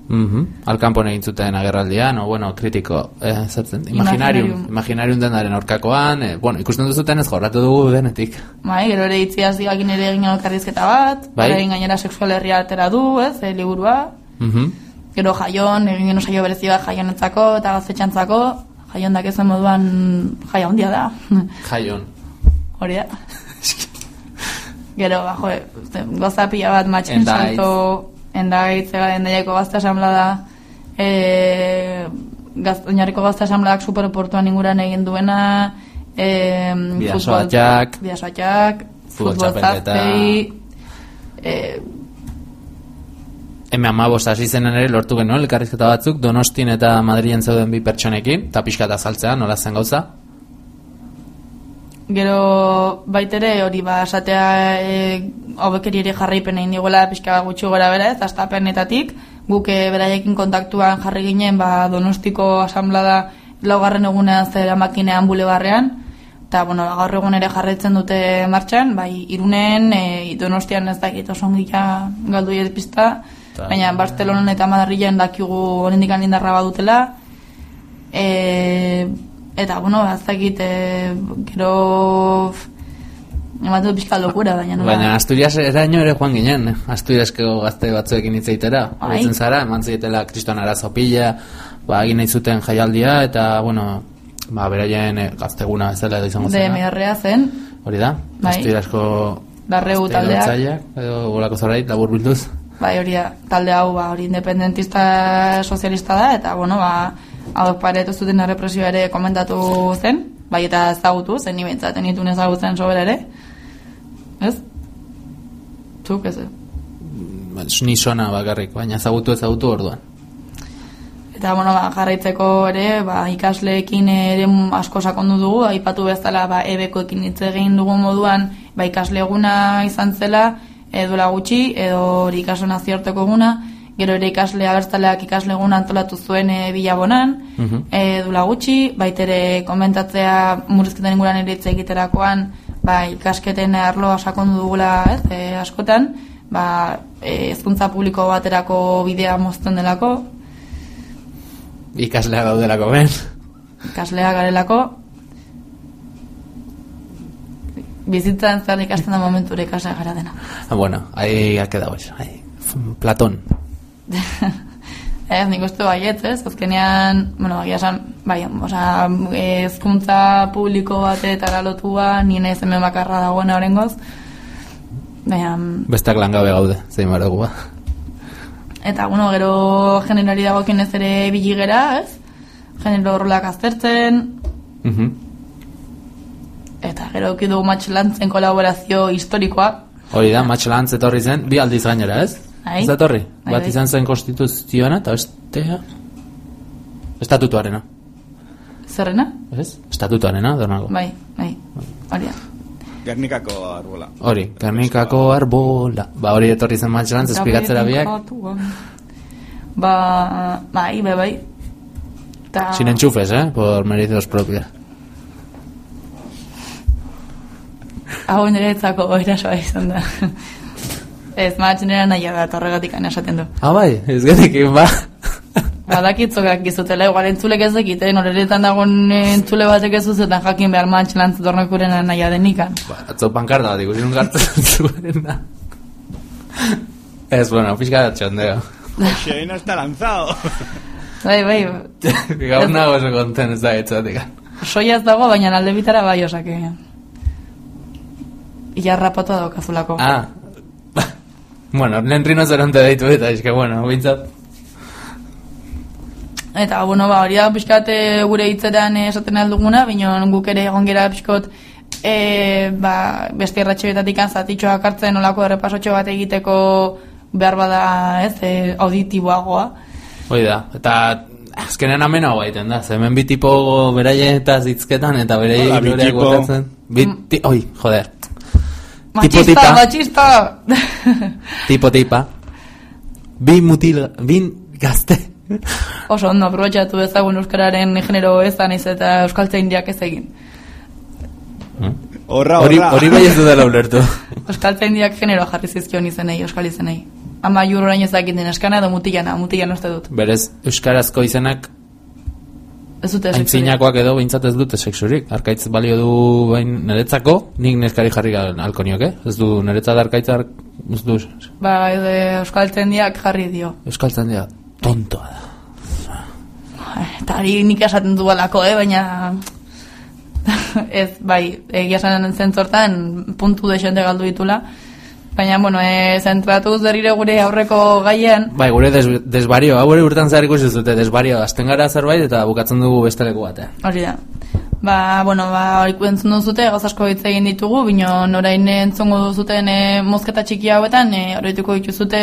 [SPEAKER 2] Mhm. Alkanpon egin zuten agerraldian, o, bueno, kritiko, eh, zertzen, imaginarium,
[SPEAKER 3] Imaginarium.
[SPEAKER 2] denaren orkakoan, eh, bueno, ikusten duzuten ez jorratu dugu denetik.
[SPEAKER 3] bai, gero ere itziaz digakin ere egin elkarrizketa bat,
[SPEAKER 2] Bai.
[SPEAKER 3] egin gainera sexual herria atera du, ez, e, liburua,
[SPEAKER 2] Mhm.
[SPEAKER 3] gero jaion, egin genuen saio berezi bat jaionetzako eta gaztetxantzako, jaion dakezen moduan jaia handia da,
[SPEAKER 2] Jaion.
[SPEAKER 3] hori da. Gero, ba, jo, goza pila bat
[SPEAKER 2] Endaiz.
[SPEAKER 3] salto, endaitz, ega, endaiako gazte asamblada, e, gaz, oinarriko gazte asambladak superportuan inguran egin duena, e,
[SPEAKER 2] Bidasoatxak.
[SPEAKER 3] bidasoatxak,
[SPEAKER 2] Futbol
[SPEAKER 3] zazpei, e,
[SPEAKER 2] Hemen amabost hasi zenen ere lortu genuen elkarrizketa batzuk Donostin eta Madrilen zeuden bi pertsonekin eta pixka eta saltzea, nola zen gauza
[SPEAKER 3] Gero baitere hori ba esatea e, hobekeri ere jarraipen egin diguela pixka gutxi gora bera ez, astapenetatik, guk e, beraiekin kontaktuan jarri ginen ba donostiko asamblada laugarren egunean zera makinean bulebarrean, eta bueno, gaur egun ere jarraitzen dute martxan, bai irunen, e, donostian ez dakit oso ongi ja galdu pista,
[SPEAKER 2] Ta-
[SPEAKER 3] baina Barcelonan eta Madrilen dakigu oraindik indarra badutela, e, eta bueno, ba, ez dakit e, gero ematen du pixka lokura, baina nola-
[SPEAKER 2] Baina Asturias eraino ere joan ginen, eh? Asturiasko gazte batzuekin hitz egitera.
[SPEAKER 3] Bai.
[SPEAKER 2] Horitzen zara, eman zietela kriston arazo pila, ba, egin nahi zuten jaialdia, eta, bueno, ba, beraien eh, gazteguna bezala edo izango zena.
[SPEAKER 3] DMR-a zen,
[SPEAKER 2] Hori da,
[SPEAKER 3] Bai.
[SPEAKER 2] Asturiasko
[SPEAKER 3] Darreu
[SPEAKER 2] gazte
[SPEAKER 3] taldeak.
[SPEAKER 2] galtzaileak, edo golako zorait, labur bilduz.
[SPEAKER 3] bai hori da, talde hau ba, hori independentista sozialista da, eta bueno, ba, hau paretu zuten errepresioa ere komentatu zen, bai eta ezagutu, zen ni behintzat enitun ezagutzen sobera ere, ez? Zuk ez,
[SPEAKER 2] Ba, Ni sona bakarrik, baina ezagutu ezagutu orduan.
[SPEAKER 3] Eta bueno, ba, jarraitzeko ere, ba, ikasleekin ere asko sakondu dugu, aipatu bezala ba, ebekoekin hitz egin dugu moduan, ba, ikasle eguna izan zela, e, duela gutxi, edo hori ikasle nazioarteko eguna, gero ere ikasle abertzaleak ikasle eguna antolatu zuen e, bilabonan,
[SPEAKER 2] Mhm.
[SPEAKER 3] e, duela gutxi, baitere komentatzea murrizketen inguran ere hitz egiterakoan, ba, ikasketen arloa sakondu dugula, ez, e, askotan, ba, e, hezkuntza publiko baterako bidea mozten delako,
[SPEAKER 2] Ikaslea daudelako ben.
[SPEAKER 3] ikaslea garelako bizitzan zer ikasten da momenture ikaslea gara dena.
[SPEAKER 2] Ah, bueno, ahí ha quedado eso. Ahí. Platón.
[SPEAKER 3] Ez, nik uste baietz, ez? Azkenean, bueno, egia esan, bai, osea, hezkuntza publiko batetara lotua, ni naiz hemen bakarra dagoena orengoz. Baina,
[SPEAKER 2] Bestak langabe gaude, zein dugu ba.
[SPEAKER 3] eta, bueno, gero generari dagokin ez ere bili gera, ez? Genero horrelak aztertzen,
[SPEAKER 2] Mhm.
[SPEAKER 3] eta gero eukidu matxelantzen kolaborazio historikoa,
[SPEAKER 2] Hori da, matxelantz etorri zen, bi aldiz gainera, ez?
[SPEAKER 3] Bai.
[SPEAKER 2] Ez da etorri?
[SPEAKER 3] Bai,
[SPEAKER 2] Bat
[SPEAKER 3] bai.
[SPEAKER 2] izan zen konstituzioana, eta bestea... Estatutuarena,
[SPEAKER 3] zerrena?
[SPEAKER 2] ez? Estatutuarena, donago.
[SPEAKER 3] Bai, bai, hori.
[SPEAKER 7] Gernikako arbola.
[SPEAKER 2] Hori, Gernikako arbola. Ba, hori etorri zen matxelantz, esplikatzera biak.
[SPEAKER 3] Ba, bai, bai, bai. Ta,
[SPEAKER 2] Sin enchufes, eh? Por méritos propios.
[SPEAKER 3] hau niretzako erasoa izan da. Ez, mahatxen nera nahi da, eta horregatik esaten du.
[SPEAKER 2] Ah, bai, ez genekin, ba.
[SPEAKER 3] Badakitzokak gizutela, igual entzulek ez dakit, eh? noreretan dagoen entzule batek ez duzetan jakin behar mahatxen lantzat nahi denikan.
[SPEAKER 2] Ba, atzo pankarta bat ikusi nun gartzen zuen da. Ez, bueno, pixka da txondeo.
[SPEAKER 7] Xe, no está lanzado.
[SPEAKER 3] Bai, bai,
[SPEAKER 2] Gaur nago oso konten ez da etzatik.
[SPEAKER 3] soia ez dago, baina alde bitara bai osake. Iarrapatu daukazulako.
[SPEAKER 2] Ah. Bueno, lehen rinozeronte deitu eta, eske, bueno, bintzat.
[SPEAKER 3] Eta, bueno, ba, hori da pixkat eh, gure hitzetan eh, esaten alduguna, baina guk ere egon gera pixkot e, ba, beste erratxoetatik zatitxoak hartzen olako errepasotxo bat egiteko behar bada, ez, e, auditiboagoa.
[SPEAKER 2] Hoi da, eta azkenean amena gaiten da, ze hemen bi tipo beraien eta zitzketan eta berei
[SPEAKER 7] Hola, bi
[SPEAKER 2] loreak
[SPEAKER 7] tipo.
[SPEAKER 2] botatzen. Bi, ti, oi, joder,
[SPEAKER 3] Machista,
[SPEAKER 2] tipa.
[SPEAKER 3] machista!
[SPEAKER 2] tipo tipa. Bi mutil, bin gazte.
[SPEAKER 3] Oso ondo, aprobetxatu ezagun euskararen genero ezan iz eta euskaltzaindiak ez egin.
[SPEAKER 7] Horra,
[SPEAKER 2] Hori,
[SPEAKER 7] horra.
[SPEAKER 2] hori bai ez dudala ulertu.
[SPEAKER 3] Euskaltzaindiak genero jarri zizkion izenei, euskal izenei. Ama jururain ez dakiten eskana edo mutilana, mutilana uste dut.
[SPEAKER 2] Berez, euskarazko izenak
[SPEAKER 3] Ez dute
[SPEAKER 2] aintzinakoak edo behintzat ez dute sexurik. Arkaitz balio du bain niretzako, nik neskari jarri gal- halko nioke. Ez du niretzat arkaitza ark, ez du
[SPEAKER 3] Ba, edo euskaltzaindiak jarri dio.
[SPEAKER 2] euskaltzen dira tontoa da.
[SPEAKER 3] Eta hori nik esaten du alako, eh? baina ez, bai, egia esan zentzortan puntu desente galdu ditula. Baina, bueno, e, zentratuz berriro gure aurreko gaien,
[SPEAKER 2] Bai, gure des, desbario, hau ere urtan zehar ikusi zute, desbario, azten gara zerbait eta bukatzen dugu beste leku batean.
[SPEAKER 3] hori da. Ba, bueno, ba, entzun duzute, gauz asko hitz egin ditugu, bino norain entzungo duzuten e, mozketa txiki hauetan, e, horretuko dituzute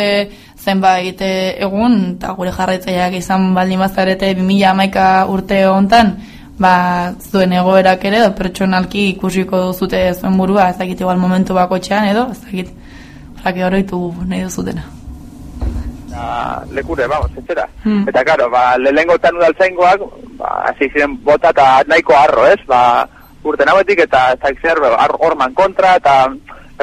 [SPEAKER 3] zenbait egun, eta gure jarraitzaileak izan baldin bazarete 2000 amaika urte hontan, ba, zuen egoerak ere, pertsonalki ikusiko duzute zuen burua, ez dakit igual momentu bakotxean edo, ez dakit, horrek horretu nahi duzutena.
[SPEAKER 14] Eta lekure, vamos, etxera.
[SPEAKER 3] Hmm.
[SPEAKER 14] Eta, karo, ba, lehengotan udaltzaingoak, ba, hasi ziren bota eta nahiko harro, ez? Ba, urten hauetik eta ez zer, ba, horman kontra, eta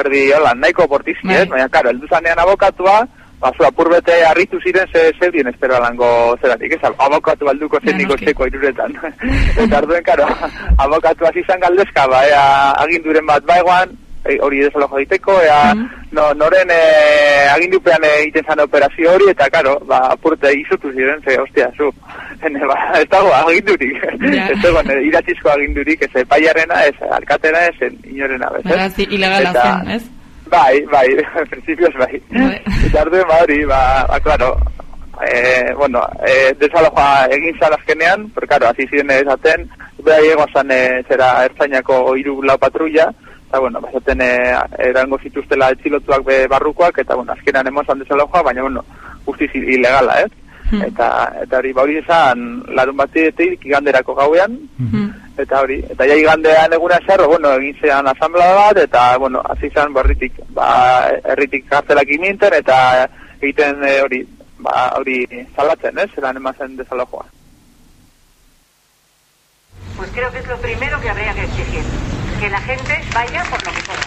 [SPEAKER 14] erdi, hola, nahiko bortizki, ez? Baina, karo, heldu zanean abokatua, ba, zu apurbete harritu ziren ze zeudien espero alango zeratik, ez? Abokatu balduko zen niko txeko iruretan. eta arduen, karo, abokatu hasi izan galdezka, ba, ea, aginduren bat baigoan, e, hori desalojo daiteko, ea, no, noren e, agindupean egiten zan operazio hori, eta karo, ba, apurte izutu ziren, ze, ostia, zu, ene, ba, ez dago agindurik, ez dago, idatzizko agindurik, ez epaiarena, ez alkatena, ez inorena, bez, ez?
[SPEAKER 3] Beraz, ilegala zen, ez?
[SPEAKER 14] Bai, bai, principios bai. Eta arduen ba hori, ba, ba, claro, eh, bueno, eh, desalojoa egin zan azkenean, pero claro, hasi ziren esaten, beha llego zan eh, zera ertzainako hiru lau patrulla, eta bueno, bazaten eh, erango zituztela etxilotuak be barrukoak, eta bueno, azkenean emozan desalojoa, baina bueno, guztiz ilegala, ez? Eta, eta hori, ba hori izan, larun batetik iganderako gauean, eta hori, eta ja igandean eguna zerro, bueno, egin zean asamblea bat, eta, bueno, hasi izan barritik, ba, herritik kartelak iminten, eta egiten eh, hori, ba, hori salatzen, ez, eran emazen desalojoa.
[SPEAKER 15] Pues creo que es lo primero que habría que exigir, que la gente vaya por lo que pueda.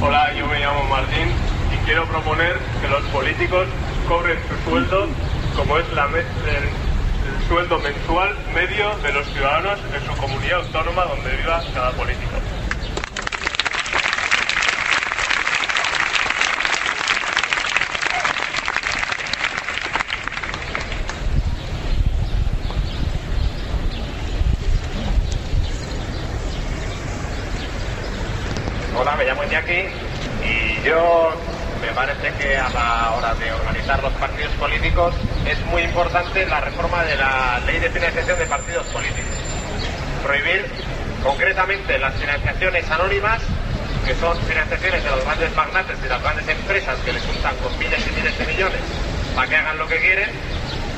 [SPEAKER 16] Hola, yo me llamo Martín y quiero proponer que los políticos cobren su sueldo como es el sueldo mensual medio de los ciudadanos en su comunidad autónoma donde viva cada político.
[SPEAKER 17] Hola, me llamo Iñaki y yo me parece que a la hora de organizar los partidos políticos es muy importante la reforma de la ley de financiación de partidos políticos. Prohibir concretamente las financiaciones anónimas, que son financiaciones de los grandes magnates y las grandes empresas que les juntan con miles y miles de millones para que hagan lo que quieren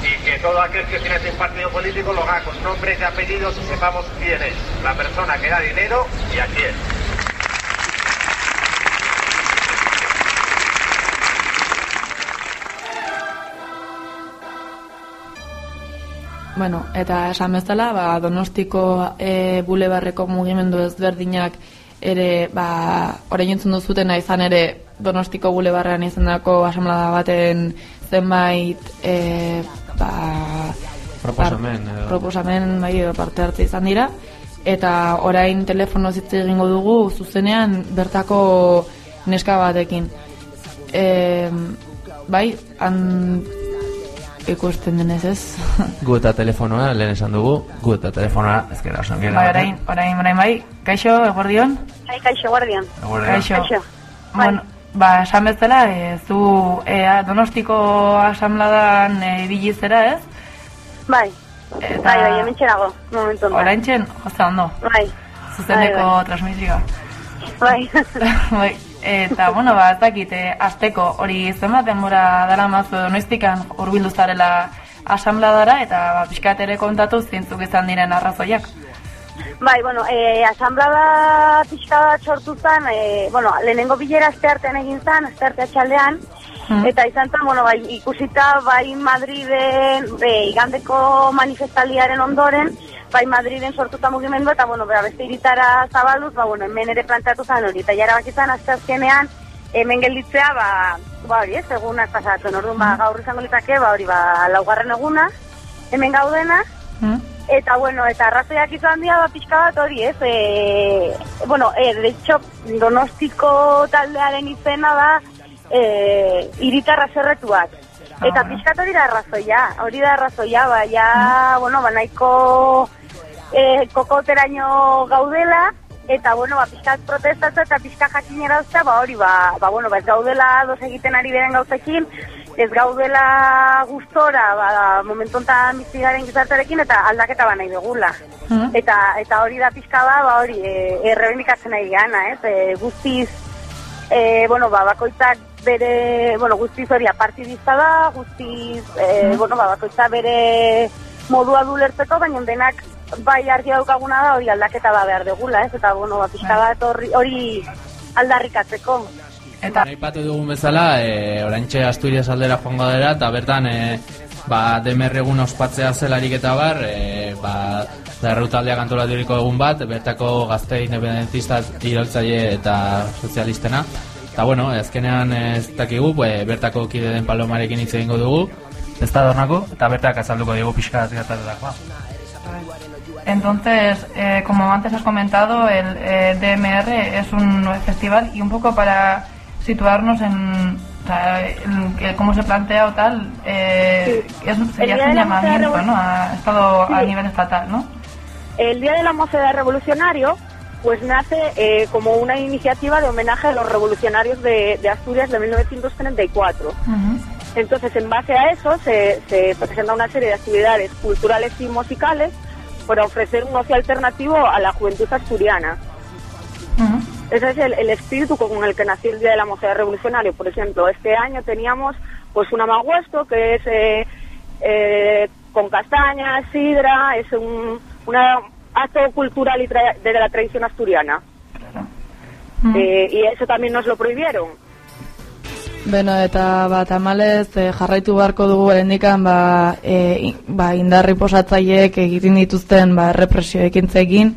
[SPEAKER 17] y que todo aquel que financie un partido político lo haga con nombres y apellidos y sepamos quién es la persona que da dinero y a quién.
[SPEAKER 3] Bueno, eta esan bezala, ba, donostiko e, bulebarreko mugimendu ezberdinak ere, ba, orain entzun duzutena izan ere, donostiko bulebarrean izandako asamblada baten zenbait, e, ba,
[SPEAKER 2] Proposamen,
[SPEAKER 3] par-
[SPEAKER 2] edo.
[SPEAKER 3] proposamen bai, parte hartze izan dira, eta orain telefono hitz egingo dugu zuzenean bertako neska batekin. E, bai, han ikusten denez ez.
[SPEAKER 2] Gu eta telefonoa, lehen esan dugu, gu eta telefonoa, ezkera osan gero.
[SPEAKER 3] bai, orain, orain, orain bai. Kaixo, eguerdion?
[SPEAKER 18] Bai, kaixo, guardian.
[SPEAKER 3] Kaixo. Bueno, ba, esan bezala, e, zu e, donostiko asamladan e, bilizera ez?
[SPEAKER 18] Bai,
[SPEAKER 3] Eta...
[SPEAKER 18] bai, bai, hemen txerago, momentu honetan.
[SPEAKER 3] Orain txen, jozta ondo.
[SPEAKER 18] Bai.
[SPEAKER 3] Zuzeneko
[SPEAKER 18] Bai, bai.
[SPEAKER 3] transmisioa.
[SPEAKER 18] Bai.
[SPEAKER 3] bai. Eta, bueno, ba, ez dakit, eh, azteko hori zenbat denbora dara mazu donostikan urbildu zarela asambladara eta ba, pixkat ere kontatu zintzuk izan diren arrazoiak.
[SPEAKER 18] Bai, bueno, eh, asamblada pixka bat sortu zen, eh, bueno, lehenengo bilera azte artean egin zen, azte arte eta izan zen, bueno, bai, ikusita, bai Madriden, be, igandeko manifestaldiaren ondoren, bai Madriden sortuta mugimendu, eta, bueno, bera, beste iritara zabalduz, ba, bueno, hemen ere planteatu zen hori, eta jara bakizan, azte azkenean, hemen gelditzea, ba, ba hori, ez, egunak pasatzen, orduan, ba, gaur izango litake, ba, hori, ba, laugarren eguna, hemen gaudena, Eta bueno, eta arrazoiak izan dira ba pixka bat hori, ez? E, bueno, e, de hecho, Donostiko taldearen izena da e, iritarra zerretuak. Eta pixkat hori da arrazoia, hori da arrazoia, ba, ja, bueno, ba, nahiko e, kokoteraino gaudela, eta, bueno, ba, pixkat protestatzen eta pixka jakinera ba, hori, ba, ba, bueno, ba, ez gaudela dos egiten ari beren gauzekin, ez gaudela gustora, ba, momentu honetan bizi garen gizartarekin, eta aldaketa ba nahi dugula. Eta, eta hori da pixka ba, ba hori, e, errebendikatzen nahi gana, ez? E, guztiz, e, bueno, ba, bakoitzak bere, bueno, guztiz hori apartidista da, guztiz, e, bueno, ba, bakoitzak bere modua du lertzeko, baina denak bai argi daukaguna da hori aldaketa ba behar dugula, ez? Eta, bueno, ba, pixka bat hori, hori aldarrikatzeko.
[SPEAKER 2] Eta aipatu dugun bezala, e, oraintxe Asturias aldera joango dela eta bertan e, ba DMR egun ospatzea zelarik eta bar, e, ba taldeak antolaturiko egun bat, bertako gazte independentista iraultzaile eta sozialistena. Eta bueno, azkenean ez dakigu, pues, bertako kide den palomarekin hitz egingo dugu. Ez da dornako, eta bertak azalduko digu pixka gertatutakoa.
[SPEAKER 3] Entonces, eh, como antes has comentado, el eh, DMR es un festival y un poco para situarnos en o sea, el- el cómo se plantea o tal, eh, es, sería
[SPEAKER 18] El Día
[SPEAKER 3] un llamamiento, ¿no? Ha estado a
[SPEAKER 18] Sí.
[SPEAKER 3] nivel estatal, ¿no?
[SPEAKER 18] El Día de la Mocedad Revolucionario pues nace eh, como una iniciativa de homenaje a los revolucionarios de, de Asturias de 1934. Entonces, en base a eso, se, se presenta una serie de actividades culturales y musicales para ofrecer un ocio alternativo a la juventud asturiana. Ese es el, el espíritu con el que nació el Día de la Mocedad Revolucionario. Por ejemplo, este año teníamos pues un amaguesto que es eh, eh, con castañas, sidra, es un una acto cultural y tra- de la tradición asturiana. Eh, y eso también nos lo prohibieron.
[SPEAKER 3] Beno, eta ba, tamalez e, jarraitu beharko dugu erendikan ba, e, ba, indarri posatzaileek egiten dituzten ba, represio ekintzekin,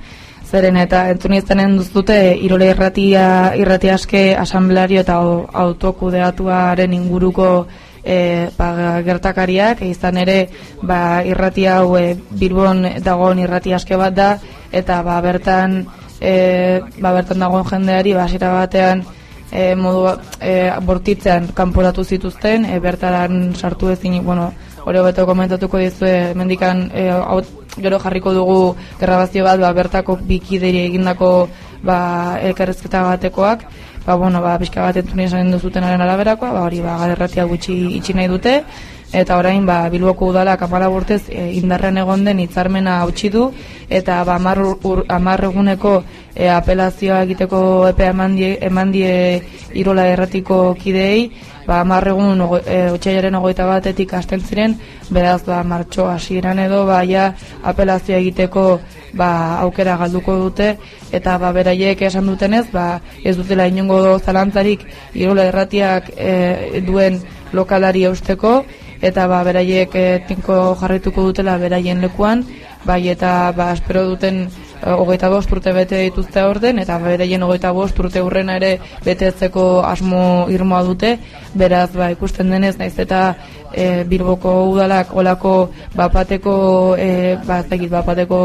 [SPEAKER 3] zeren eta entzun iztenen duzute irole irratia, irratia aske asambleario eta au- autokudeatuaren inguruko e, ba, gertakariak, izan ere ba, irratia hau e, Bilbon dagoen irratia aske bat da, eta ba, bertan e, ba, bertan dagoen jendeari ba, hasiera batean e, modu e, bortitzean kanporatu zituzten, e, bertaran sartu ezin, bueno, hori hobeto komentatuko dizue, mendikan e, hau, gero jarriko dugu grabazio bat, ba, bertako bikideri egindako ba, elkarrezketa batekoak, ba, bueno, ba, pixka bat entzun esan duzutenaren araberakoa, ba, hori, ba, galerratia gutxi itxi nahi dute, eta orain ba, Bilboko udala kamara bortez e, indarren egon den hitzarmena hautsi du. Eta ba, amar, ur, amar eguneko e, apelazioa egiteko epea eman die, eman die irola erratiko kideei ba, amar egun e, otxaiaren ogoita batetik hasten ziren. Beraz ba, martxo hasieran edo ba, ja, apelazioa egiteko ba, aukera galduko dute eta ba, beraiek esan dutenez ba, ez dutela inongo zalantzarik irola erratiak e, duen lokalari eusteko eta ba, beraiek e, tinko jarrituko dutela beraien lekuan, bai eta ba, espero duten e, hogeita bost urte bete dituzte orden, eta beraien hogeita bost urte urrena ere betetzeko asmo irmoa dute, beraz ba, ikusten denez, naiz eta e, Bilboko udalak olako bapateko, e, ba, ez dakit, bapateko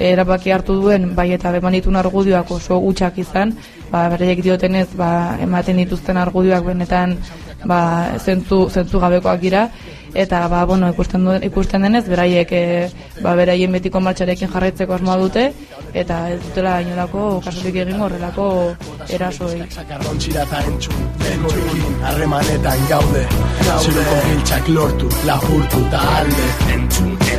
[SPEAKER 3] erabaki hartu duen, bai eta beman ditun argudioak oso utxak izan, ba, beraiek diotenez, ba, ematen dituzten argudioak benetan ba, zentzu, zentzu gabekoak dira, eta ba, bueno, ikusten, duen, ikusten denez, beraiek e, ba, beraien betiko martxarekin jarraitzeko asmoa dute, eta ez dutela inolako kasurik egingo horrelako erasoi.
[SPEAKER 16] Denborekin harremanetan gaude. Zeruko giltxak lortu, lapurtu eta alde.
[SPEAKER 19] Entzun, entzun,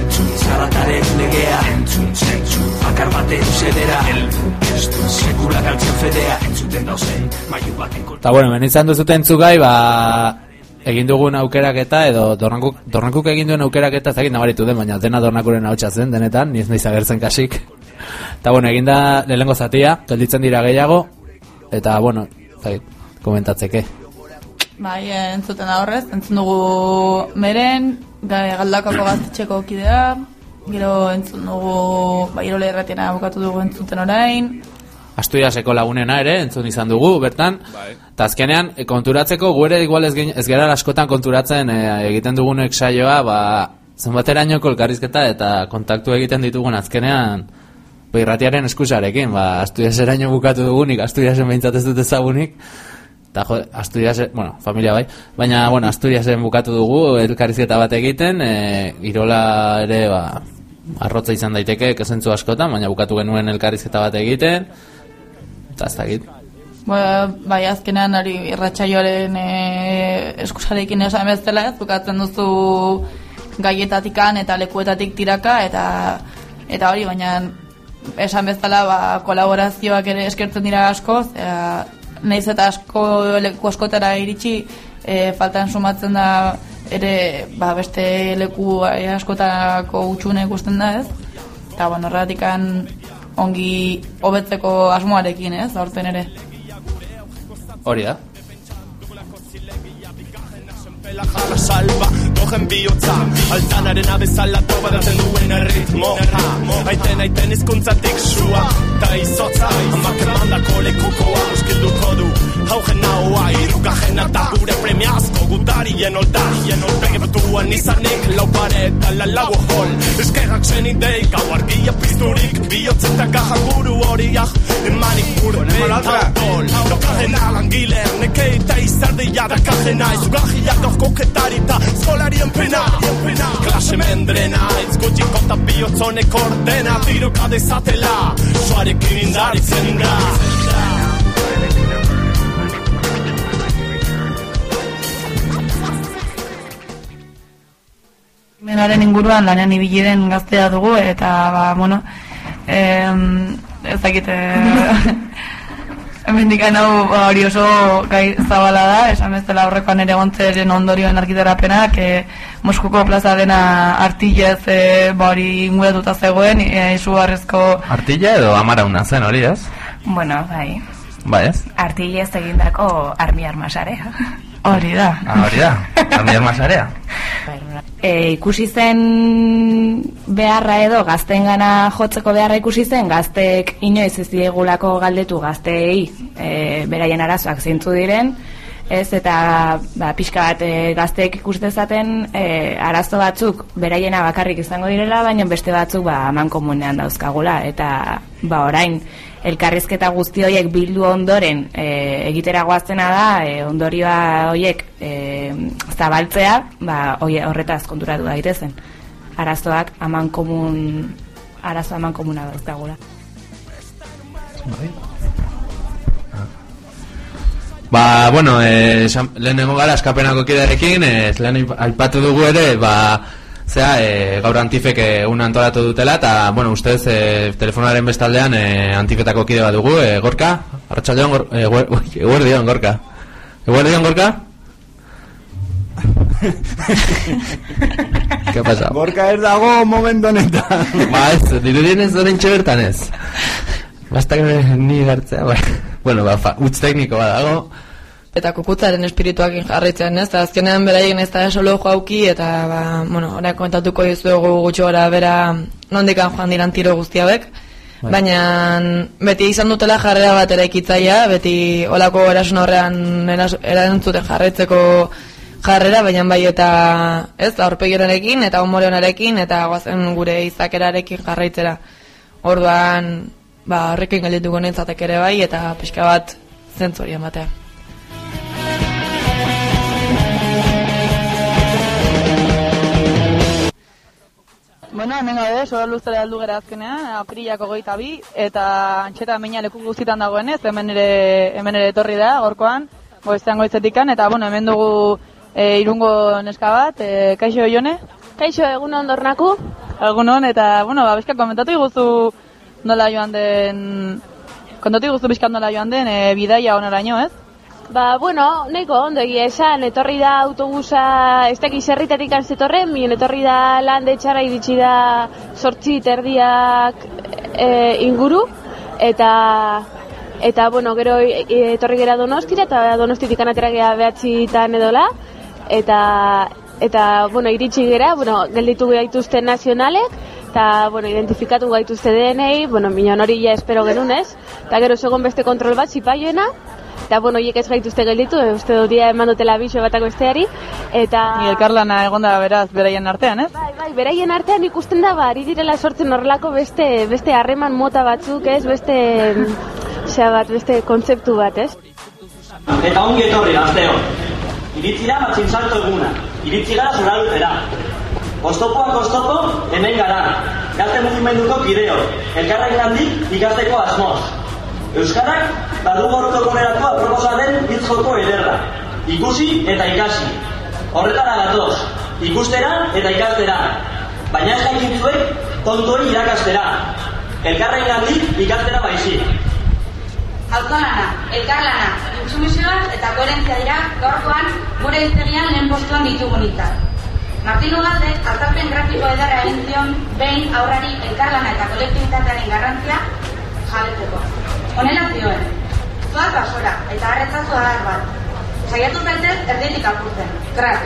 [SPEAKER 19] zarataren legea. Entzun, entzun, bakar baten zedera Elbu, estu, sekula galtzen fedea. Entzuten dauzen, maiu baten kol
[SPEAKER 2] Eta bueno, ben izan duzuten entzugai, ba, egin dugun aukeraketa edo dornankuk, dornankuk egin duen aukeraketa ez dakit nabaritu den, baina dena dornakuren hautsa zen denetan, niz naiz agertzen kasik. Eta bueno, egin da lehenengo zatia, gelditzen dira gehiago, eta bueno, ez dakit, komentatzeke.
[SPEAKER 3] Bai, entzuten da horrez, entzun dugu meren, ga- galdakako gaztetxeko kidea, gero entzun dugu, bai, irole erratiena bukatu dugu entzuten orain,
[SPEAKER 2] Asturiaseko lagunena ere, entzun izan dugu, bertan, eta azkenean, e, konturatzeko, gu ere igual ez, ez gara askotan konturatzen e, egiten dugunek saioa, ba, zenbaterainoko elkarrizketa eta kontaktu egiten ditugun azkenean, ba, irratiaren eskusarekin, ba, Asturiaseraino bukatu dugunik, Asturiasen behintzat ez dut ezagunik, eta jo, Asturias, bueno, familia bai, baina, bueno, Asturiasen bukatu dugu elkarrizketa bat egiten, e, Irola ere, ba, arrotza izan daiteke, kezentzu askotan, baina bukatu genuen elkarrizketa bat egiten, eta ez dakit.
[SPEAKER 3] Ba, bai, azkenean hori irratsaioaren e, eskusarekin esan bezala ez, bukatzen duzu gaietatikan eta lekuetatik tiraka eta eta hori, baina esan bezala ba, kolaborazioak ere eskertzen dira askoz, e, naiz eta asko leku askotara iritsi e, faltan sumatzen da ere ba, beste leku askotako utxune ikusten da ez, eta bueno, horretikan ongi hobetzeko asmoarekin ez, aurten ere.
[SPEAKER 2] Hori da.
[SPEAKER 16] Jala salba, kogen bihotza. Altanaren abezala toba daten duen erritmo. Aiten aiten izkuntzatik sua. Ta izotza, amak emandako lekukoa Euskilduko du, haugen naua Irukajena eta gure premiazko Gutarien oldarien Bege batuan izanik lau paret Ala lau hol, eskerrak zen idei Gau argia pizturik, bihotzen eta gaja guru horiak Emanik urte, alkohol. Lokajena langilean, nekei eta izardia dakajena Izugajiak koketari eta eskolarien pena Klase mendrena, izgutxiko eta bihotzonek ordena Tiroka dezatela, suarekin indaritzen da
[SPEAKER 3] Menaren inguruan lanean ibili den gaztea dugu eta ba, bueno, em, ez dakit eh, Hemendik hau ba, hori oso gai zabala da, esan bezala aurrekoan ere gontzeren ondorioen argiterapenak, e, Moskuko plaza dena artillez e, ba, hori inguratuta zegoen, e, izugarrezko...
[SPEAKER 2] Artilla edo amarauna zen hori ez?
[SPEAKER 11] Bueno, bai,
[SPEAKER 2] Ba ez?
[SPEAKER 11] artillez egindako armi armasarea.
[SPEAKER 3] Hori da.
[SPEAKER 2] Ah, hori da, handi armasarea.
[SPEAKER 11] E, ikusi zen beharra edo gaztengana jotzeko beharra ikusi zen gazteek inoiz ez diegulako galdetu gazteei e, beraien arazoak zeintzu diren ez eta ba, pixka bat e, gazteek ikus dezaten e, arazo batzuk beraiena bakarrik izango direla baina beste batzuk ba aman komunean dauzkagula eta ba orain elkarrizketa guzti horiek bildu ondoren e, egitera goaztena da e, ondorioa horiek e, zabaltzea ba, hoie, horretaz konturatu daitezen. Arazoak aman komun arazo aman komuna dauzkagula.
[SPEAKER 2] Ba, bueno, eh, lehenengo gara eskapenako kiderekin, eh, lehen aip- aipatu dugu ere, ba, zea, eh, gaur antifek eh, una antolatu dutela, eta, bueno, ustez, eh, telefonaren bestaldean eh, antifetako kide bat dugu, eh, Gorka, arratsaldeon gor, eh, guer- ui, eguerdion, Gorka. Eguerdion, Gorka? ¿Qué pasa?
[SPEAKER 7] Gorka ez dago momentu honetan.
[SPEAKER 2] Ba, ez, dirudien ez doren bertan ez. Basta que ni gartzea, ba. Bueno, ba, fa, utz tekniko bat dago.
[SPEAKER 20] Eta kukutzaren espirituakin jarraitzen, ez? Azkenean beraien ez da solo jauki eta ba, bueno, orain komentatuko dizuegu gutxo gara bera nondikan joan diran tiro guzti hauek.
[SPEAKER 2] Bai.
[SPEAKER 20] Baina beti izan dutela jarrera bat eraikitzaia, beti olako erasun horrean eras- erantzuten jarraitzeko jarrera, baina bai eta ez, aurpegirarekin eta umore onarekin eta guazen gure izakerarekin jarraitzera. Orduan, ba, horrekin geldituko nintzatek ere bai eta pixka bat zentzori ematea.
[SPEAKER 3] Bueno, hemen gaude, soro luzera aldu gara azkenean, aprilako goita bi, eta antxeta meina leku guztitan dagoenez, hemen ere, hemen ere etorri da, gorkoan, goiztean goitzetikan, eta bueno, hemen dugu e, irungo neska bat, e, kaixo jone?
[SPEAKER 21] Kaixo, egun ondornaku?
[SPEAKER 3] Egun hon, eta, bueno, ba, bizka komentatu iguzu nola joan den, kontatu iguzu bizkat nola joan den, e, bidaia onaraino, ez?
[SPEAKER 21] Ba, bueno, nahiko ondo egia esan, etorri da autobusa, ez dakiz herritatik zetorren, mien etorri da lande txara iritsi da sortzi terdiak e, inguru, eta eta bueno, gero e, etorri gera donostira, eta donostitik atera gera behatzitan edola, eta eta bueno, iritsi gera, bueno, gelditu gaituzte nazionalek, eta bueno, identifikatu gaituzte denei, bueno, minon hori ja espero genunez, eta gero segon beste kontrol bat zipaiena, eta bueno, hiek ez gaituzte gelditu, e, uste dut dia eman dutela biso batako besteari, eta...
[SPEAKER 3] Ni elkarlana egonda beraz beraien artean, ez?
[SPEAKER 21] Bai, bai, beraien artean ikusten da, ba, ari direla sortzen horrelako beste beste harreman mota batzuk, ez? Beste, osea bat, beste kontzeptu bat, ez?
[SPEAKER 22] Eta ongi etorri, gazteo. Iritsi da matxin salto eguna. Iritsi gara zura luzera. Oztopoak oztopo, hemen gara. Gazte mugimenduko kideo. Elkarren gandik ikasteko asmoz. Euskarak badu gorko konerako aproposa den hitz joko ederra. Ikusi eta ikasi. Horretara gatoz. Ikustera eta ikastera. Baina ez gaititzuek tontoi irakastera. Elkarren gandik ikastera baizik.
[SPEAKER 23] Auzolana, elkarlana, intsumisioa eta koherentzia dira gaurkoan gure hiztegian lehen postuan ditugun hitzak. Martin Ugaldek azalpen grafiko edarra egin zion behin aurrari elkarlana eta kolektibitatearen garrantzia jabetzeko. Honela zioen, zoaz basora eta harretzazu adar bat. Saiatu zaitez erditik apurtzen, krak.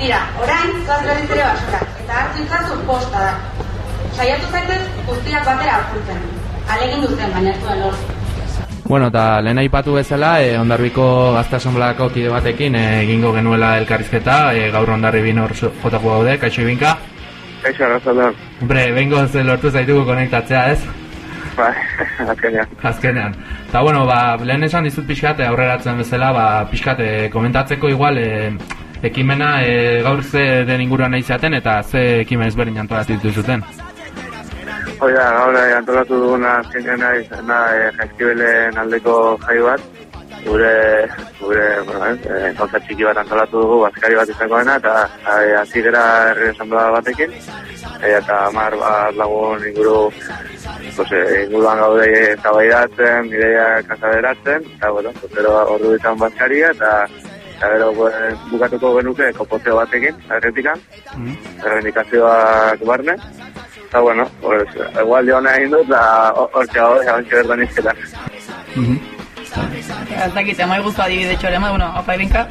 [SPEAKER 23] Tira, orain zoaz berriz ere basora eta hartu itzazu posta da. Saiatu zaitez guztiak batera apurtzen. Alegin duzen baina ez zuen lortu.
[SPEAKER 2] Bueno, eta lehen aipatu bezala, e, ondarbiko gazte asamblako kide batekin e, egingo genuela elkarrizketa, e, gaur ondarri binor jotako gaude, kaixo ibinka.
[SPEAKER 24] Kaixo, arrazaldan.
[SPEAKER 2] Hombre, bengo ze lortu zaitugu konektatzea, ez?
[SPEAKER 24] Bai, azkenean.
[SPEAKER 2] Azkenean. Eta bueno, ba, lehen esan dizut pixkat, e, aurreratzen bezala, ba, pixkat e, komentatzeko igual, e, ekimena e, gaur ze den inguruan nahi zaten, eta ze ekimen ezberdin antolatu dituzuten.
[SPEAKER 24] Hoi da, gaur eh, antolatu duguna azkenean nahi, na, e, jaizkibelen aldeko jai bat, gure, gure, bueno, e, gauza txiki bat antolatu dugu, bazkari bat izango dena, eta e, hasi gara herri asamblea batekin, e, eta hamar bat lagun inguru, pues, e, inguruan gaude eztabaidatzen, ideia kasaberatzen, eta, bueno, pues, gero ordu ditan bazkaria, eta eta gero pues, bukatuko genuke kopozio batekin, erretikan, errendikazioak barne, eta bueno, pues, igual jo nahi dut, eta hortxe hau, jabantxe berdan izketan.
[SPEAKER 3] Ez dakit, emai guztu adibide txore, ma, bueno, opa ibinka.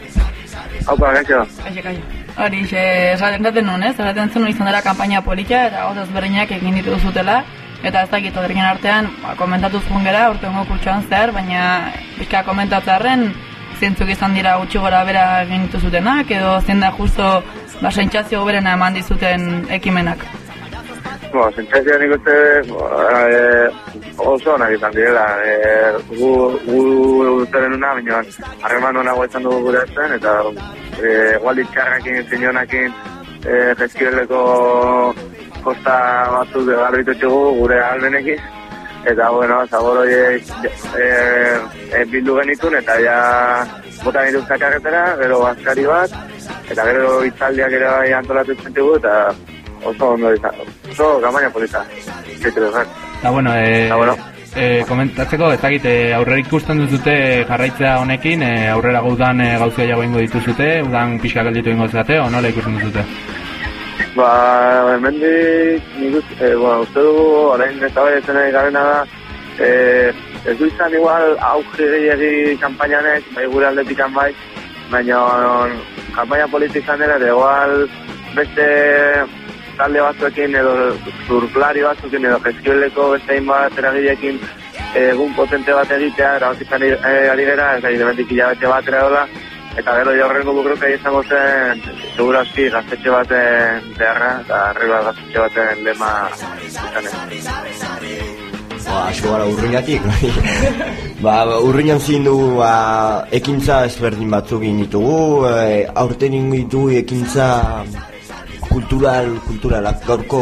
[SPEAKER 24] Haupa, gaixo.
[SPEAKER 3] Kaixo, kaixo. Hori, xe, esaten daten nuen, ez? Esaten zuen izan dela kampaina politia eta gauz ezberdinak egin ditu zutela. Eta ez dakit, odrien artean, ba, komentatu zuen gera, urte kurtsuan zehar, baina pixka komentatzearen, zintzuk izan dira gutxi gora bera egin ditu zutenak, edo zein da justo ba, sentsazio berena eman dizuten ekimenak.
[SPEAKER 24] Bueno, sentsazioa nik uste eh, oso onak izan direla. Eh, gu, gu urteren una, baina harreman onago izan dugu gure zen, eta eh, igual ditxarrakin, zinionakin, eh, jeskibeleko kosta batzuk garritu txugu gure almenekin. Eta, bueno, zabor horiek eh, eh, bildu genitun, eta ja bota dituzta karretera, gero bazkari bat, eta gero itzaldiak ere bai antolatu zentugu, eta oso ondo izan, oso gamaina polita. Zaitu
[SPEAKER 2] Eta bueno, e,
[SPEAKER 24] Eta bueno.
[SPEAKER 2] e, komentatzeko, ez dakit, e, aurrera ikusten duzute jarraitzea honekin, e, aurrera gaudan e, gauzia jago ingo dituzute, udan pixka gelditu ingo zate, o nola ikusten duzute?
[SPEAKER 24] Ba, hemendik nik eh, bueno, uste dugu, orain ez nahi garena da, eh, ez du izan igual auge gehiagi kampaianek, bai gure aldetikan bai, baina kampaina politikan ere, de igual beste talde batzuekin edo zurklari batzuekin edo gestioeleko beste hainbat eragileekin egun potente bat egitea, erabakitzen eh, ari gara, ez da, dementik hilabete bat ere dola, eta gero jorrengo bukroka izango zen, segurazki gaztetxe baten beharra, eta arriba gaztetxe baten lema izanen.
[SPEAKER 25] Ba, asko gara urruñatik, bai. ba, urruñan zin du ba, ekintza ezberdin batzuk ditugu, e, aurten ditugu ekintza kultural, kulturalak gaurko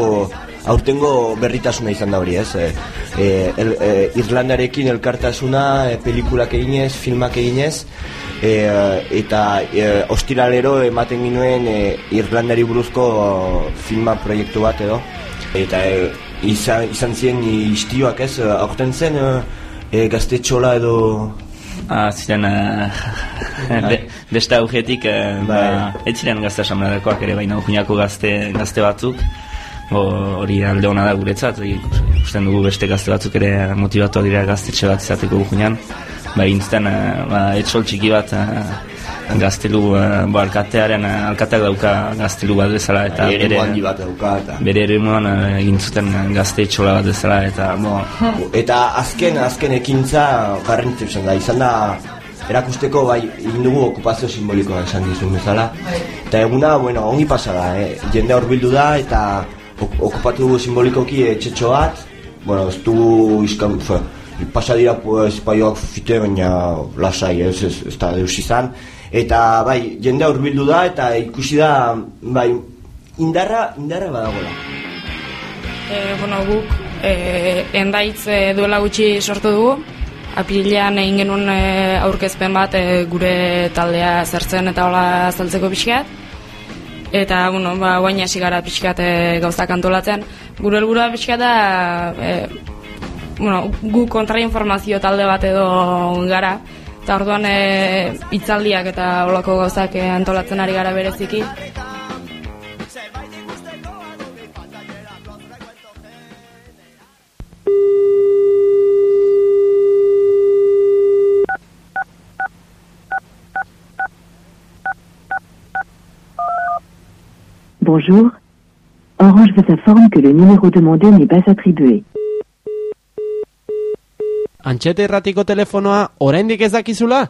[SPEAKER 25] aurtengo berritasuna izan da hori, ez? E, e, el, e, Irlandarekin elkartasuna, e, pelikulak eginez, filmak eginez, e, eta e, ostiralero ematen ginuen e, Irlandari buruzko filma proiektu bat edo, eta e, izan, izan ziren istioak ez, aurten zen e, gaztetxola edo...
[SPEAKER 26] Ah, ziren, uh, be, beste augetik, uh, ba, ez ziren gazte asamladekoak ere, baina ujuñako gazte, gazte batzuk, hori alde hona da guretzat, usten dugu beste gazte batzuk ere motivatuak dira gaztetxe bat izateko gujunean. Ba, gintzen, ba, etxol txiki bat gaztelu, bo, alkatearen, alkateak dauka gaztelu bat bezala, eta
[SPEAKER 25] Ere
[SPEAKER 26] bere,
[SPEAKER 25] handi bat dauka, eta...
[SPEAKER 26] bere ere muan egin zuten gazte etxola bat bezala, eta, bo,
[SPEAKER 25] Eta azken, azken ekintza garrantzitsu izan da, izan da erakusteko bai egin dugu okupazio simbolikoa esan dizun bezala. Eta eguna, bueno, ongi pasa da, eh? jende hurbildu da eta ok okupatu dugu simbolikoki etxetxo bat, bueno, ez dugu izkan, fe, pasa dira pues, paioak fite, baina lasai, ez, ez, ez da deus izan. Eta bai, jende hurbildu da eta ikusi da, bai, indarra, indarra badagoela.
[SPEAKER 11] E, bueno, guk e, endaitz e, duela gutxi sortu dugu. Apirilean egin genuen e, aurkezpen bat e, gure taldea zertzen eta hola azaltzeko pixkat. Eta, bueno, ba, guain hasi gara pixkat e, gauzak antolatzen. Gure helburua pixkat da, e, bueno, gu kontrainformazio talde bat edo gara. Eta orduan e, hitzaldiak eta holako gauzak e, antolatzen ari gara bereziki.
[SPEAKER 27] Bonjour. Orange vous informe que le numéro demandé n'est pas attribué.
[SPEAKER 12] Antxete erratiko telefonoa oraindik ez dakizula?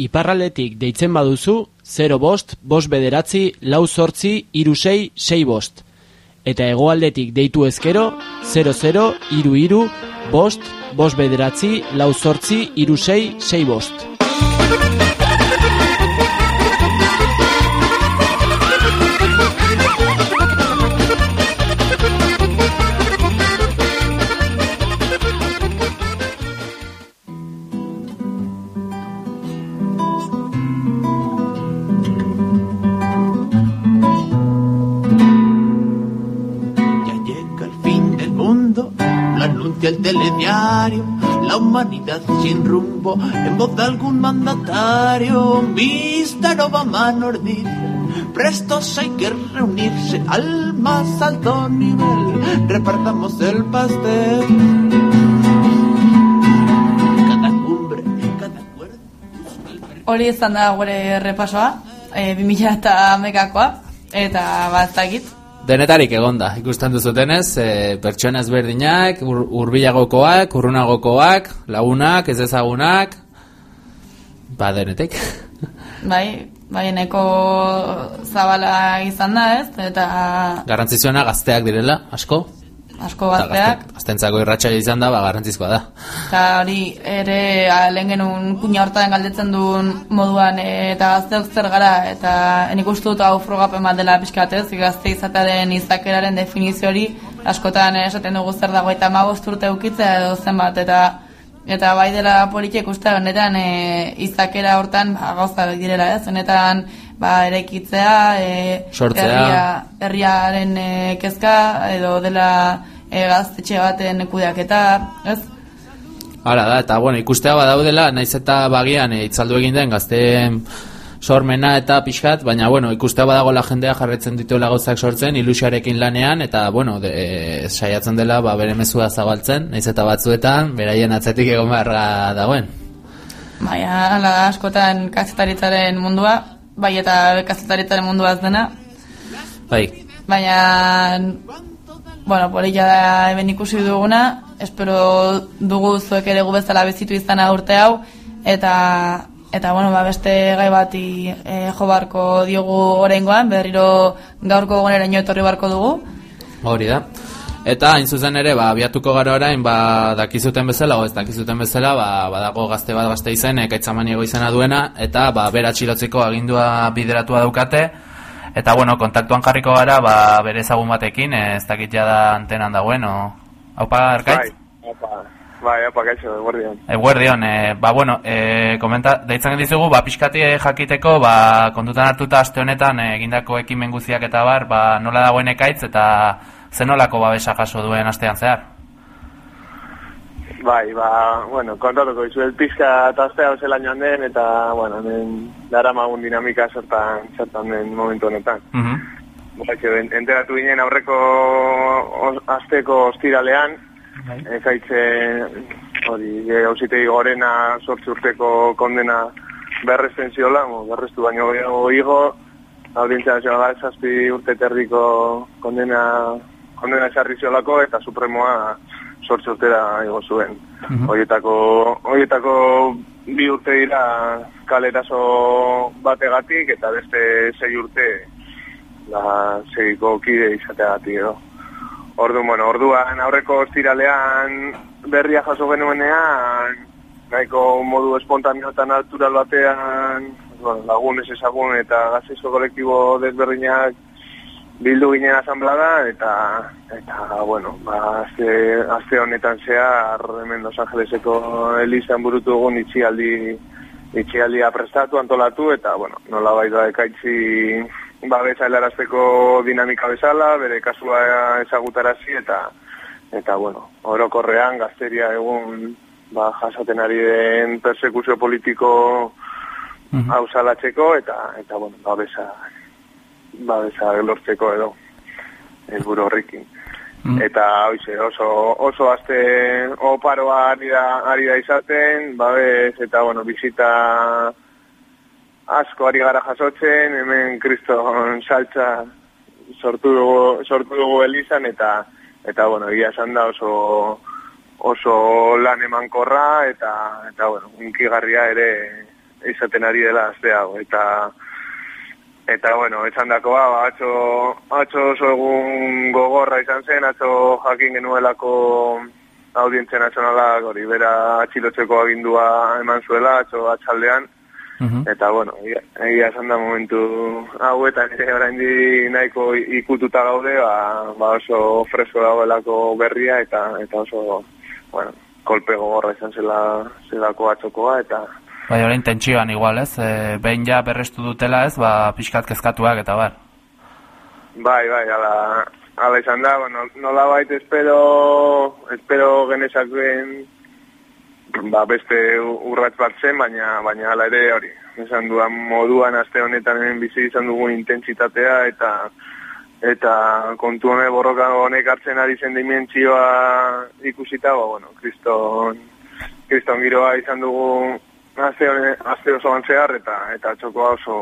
[SPEAKER 12] Iparraldetik deitzen baduzu 0 bost, bost bederatzi, lau sortzi, iru sei, bost. Eta hegoaldetik deitu ezkero 00 iru iru, bost, bost bederatzi, lau sortzi, iru sei, sei bost.
[SPEAKER 28] Anuncia el telediario, la humanidad sin rumbo, en voz de algún mandatario, Mr. Obama nos dice, prestos hay que reunirse al más alto nivel, repartamos el pastel.
[SPEAKER 3] Hori izan da gure repasoa, e, 2000 eta mekakoa, eta baztakit.
[SPEAKER 2] Denetarik egonda, ikusten duzutenez, e, pertsona ezberdinak, ur, urbilagokoak, urrunagokoak, lagunak, ez ezagunak, ba denetik.
[SPEAKER 3] Bai, bai eneko zabala izan da ez, eta
[SPEAKER 2] Garrantzitsuena gazteak direla, asko.
[SPEAKER 3] Asko gazteak,
[SPEAKER 2] gazte- Gaztentzako irratsaio izan da, ba garrantzizkoa da.
[SPEAKER 3] eta hori ere lehen genuen kuña hortan galdetzen duen moduan e, eta gazteok zer gara, eta nik uste dut hau frogapen bat dela pixkatez, gazte izatearen izakeraren definizio hori, askotan esaten dugu zer dago eta magost urte ukitzea edo zenbat, eta eta bai dela politik uste benetan e, izakera hortan ba, gauza direla ez, benetan ba, eraikitzea, e,
[SPEAKER 2] Sortzea.
[SPEAKER 3] herria, herriaren e, kezka edo dela e, gaztetxe baten kudeaketa, ez?
[SPEAKER 2] Hala da, eta bueno, ikustea badaudela, naiz eta bagian e, itzaldu egin den gazteen sormena eta pixkat, baina bueno, ikustea badago la jendea jarretzen dituela gauzak sortzen, ilusiarekin lanean, eta bueno, de, e, saiatzen dela, ba, bere mezua zabaltzen, naiz eta batzuetan, beraien atzetik egon beharra dagoen.
[SPEAKER 3] Baina, ala askotan kazetaritzaren mundua, bai eta kazetaritzaren mundua ez dena,
[SPEAKER 2] Bai,
[SPEAKER 3] baina, bueno, polilla da hemen ikusi duguna, espero dugu zuek ere gu bezala bizitu izana urte hau, eta, eta bueno, ba, beste gai bati e, jo barko diogu oraingoan, berriro gaurko goneraino etorri barko dugu.
[SPEAKER 2] hori da. Eta hain zuzen ere, ba, abiatuko gara orain, ba, dakizuten bezala, o ez dakizuten bezala, ba, badago gazte bat gazte izen, ekaitzamaniego izena duena, eta ba, bera txilotzeko agindua bideratua daukate, eta bueno, kontaktuan jarriko gara, ba, bere ezagun batekin, ez dakit jada antenan dagoen, o... Haupa, Arkaitz?
[SPEAKER 29] Bai, opa, bai, opa, kaixo, guardian.
[SPEAKER 2] Eguerdion, e, ba, bueno, e, komenta, deitzen dizugu, ba, pixkati jakiteko, ba, kontutan hartuta aste honetan egindako ekimen guziak eta bar, ba, nola dagoen ekaitz eta zenolako babesa jaso duen astean zehar.
[SPEAKER 29] Bai, ba, bueno, kontatuko izu pizka eta astea zela joan den, eta, bueno, hemen dara magun dinamika zertan, zertan den momentu honetan.
[SPEAKER 2] Mhm.
[SPEAKER 29] Bai, en- enteratu ginen aurreko os- asteko ostiralean, ekaitze hori auzitegi gorena sortzi urteko kondena berresten ziola, mo, baino gehiago igo, audientzia nazionala zazpi urte terriko kondena, kondena esarri ziolako eta supremoa sortzi urtera igo zuen. Horietako, horietako bi urte dira kalerazo bategatik eta beste sei urte la segiko kide izateagatik edo. Ordu, bueno, orduan aurreko ostiralean berria jaso genuenean nahiko modu espontaneo eta natural batean bueno, lagun ez ezagun eta gazezo kolektibo desberdinak bildu ginen asamblada eta eta bueno, ba azte, azte honetan zehar hemen Los Angeleseko Elizan burutu dugun itxialdi itxialdia prestatu, antolatu eta bueno, nola bai da ekaitzi babesa helarazteko dinamika bezala, bere kasua ezagutarazi eta eta bueno, orokorrean gazteria egun ba, jasaten ari den persekuzio politiko hau salatzeko eta eta bueno, babesa babesa lortzeko edo helburu horrekin. Eta hoize, oso, oso aste oparoa ari da, ari da izaten, babes eta bueno, bizita asko ari gara jasotzen, hemen kriston saltza sortu dugu, sortu dugu elizan eta eta bueno, egia esan da oso oso lan emankorra eta eta bueno, unkigarria ere izaten ari dela aste hau eta eta bueno, esan dakoa, ba, atzo oso egun gogorra izan zen, atzo jakin genuelako audientzia nazionalak hori bera atxilotzeko agindua eman zuela, atzo atxaldean, Eta, bueno, egia, esan da momentu hauetan ere oraindi nahiko ikututa gaude, ba, ba oso fresko dagoelako berria eta eta oso, bueno, kolpe gogorra izan zela zelako atzokoa eta
[SPEAKER 2] Bai, orain tentsioan igual, ez? E, behin ja berrestu dutela, ez? Ba, pixkat kezkatuak eta bar.
[SPEAKER 29] bai, bai, ala, ala izan da, bueno, nola bait espero, espero genezakuen ba, beste urrats bat zen, baina baina hala ere hori. Esan duan moduan aste honetan hemen bizi izan dugun intentsitatea eta eta kontu hone borroka honek hartzen ari zen dimentsioa ikusita, ba, bueno, kriston, kriston giroa izan dugu aste, aste oso zehar eta eta txokoa oso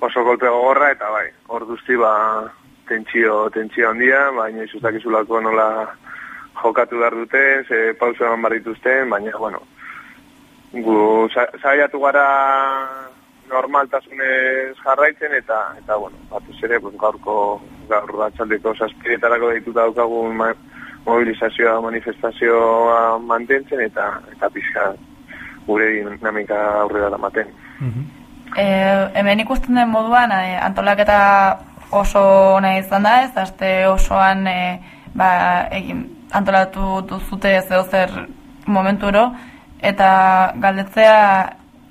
[SPEAKER 29] oso kolpe gogorra eta bai, orduzti ba tentsio, tentsio handia, baina izustakizulako nola jokatu behar duten, ze pauso eman behar dituzten, baina, bueno, gu saiatu gara normaltasunez jarraitzen eta, eta bueno, batez ere, pues, gaurko, gaur batxaldeko saspirietarako dituta daukagun mobilizazioa, manifestazioa mantentzen eta, eta pixka gure dinamika aurrera damaten.
[SPEAKER 3] E, hemen ikusten den moduan e, antolaketa oso ona izan da ez, aste osoan e, ba, egin, antolatu duzute zeo zer momenturo, eta galdetzea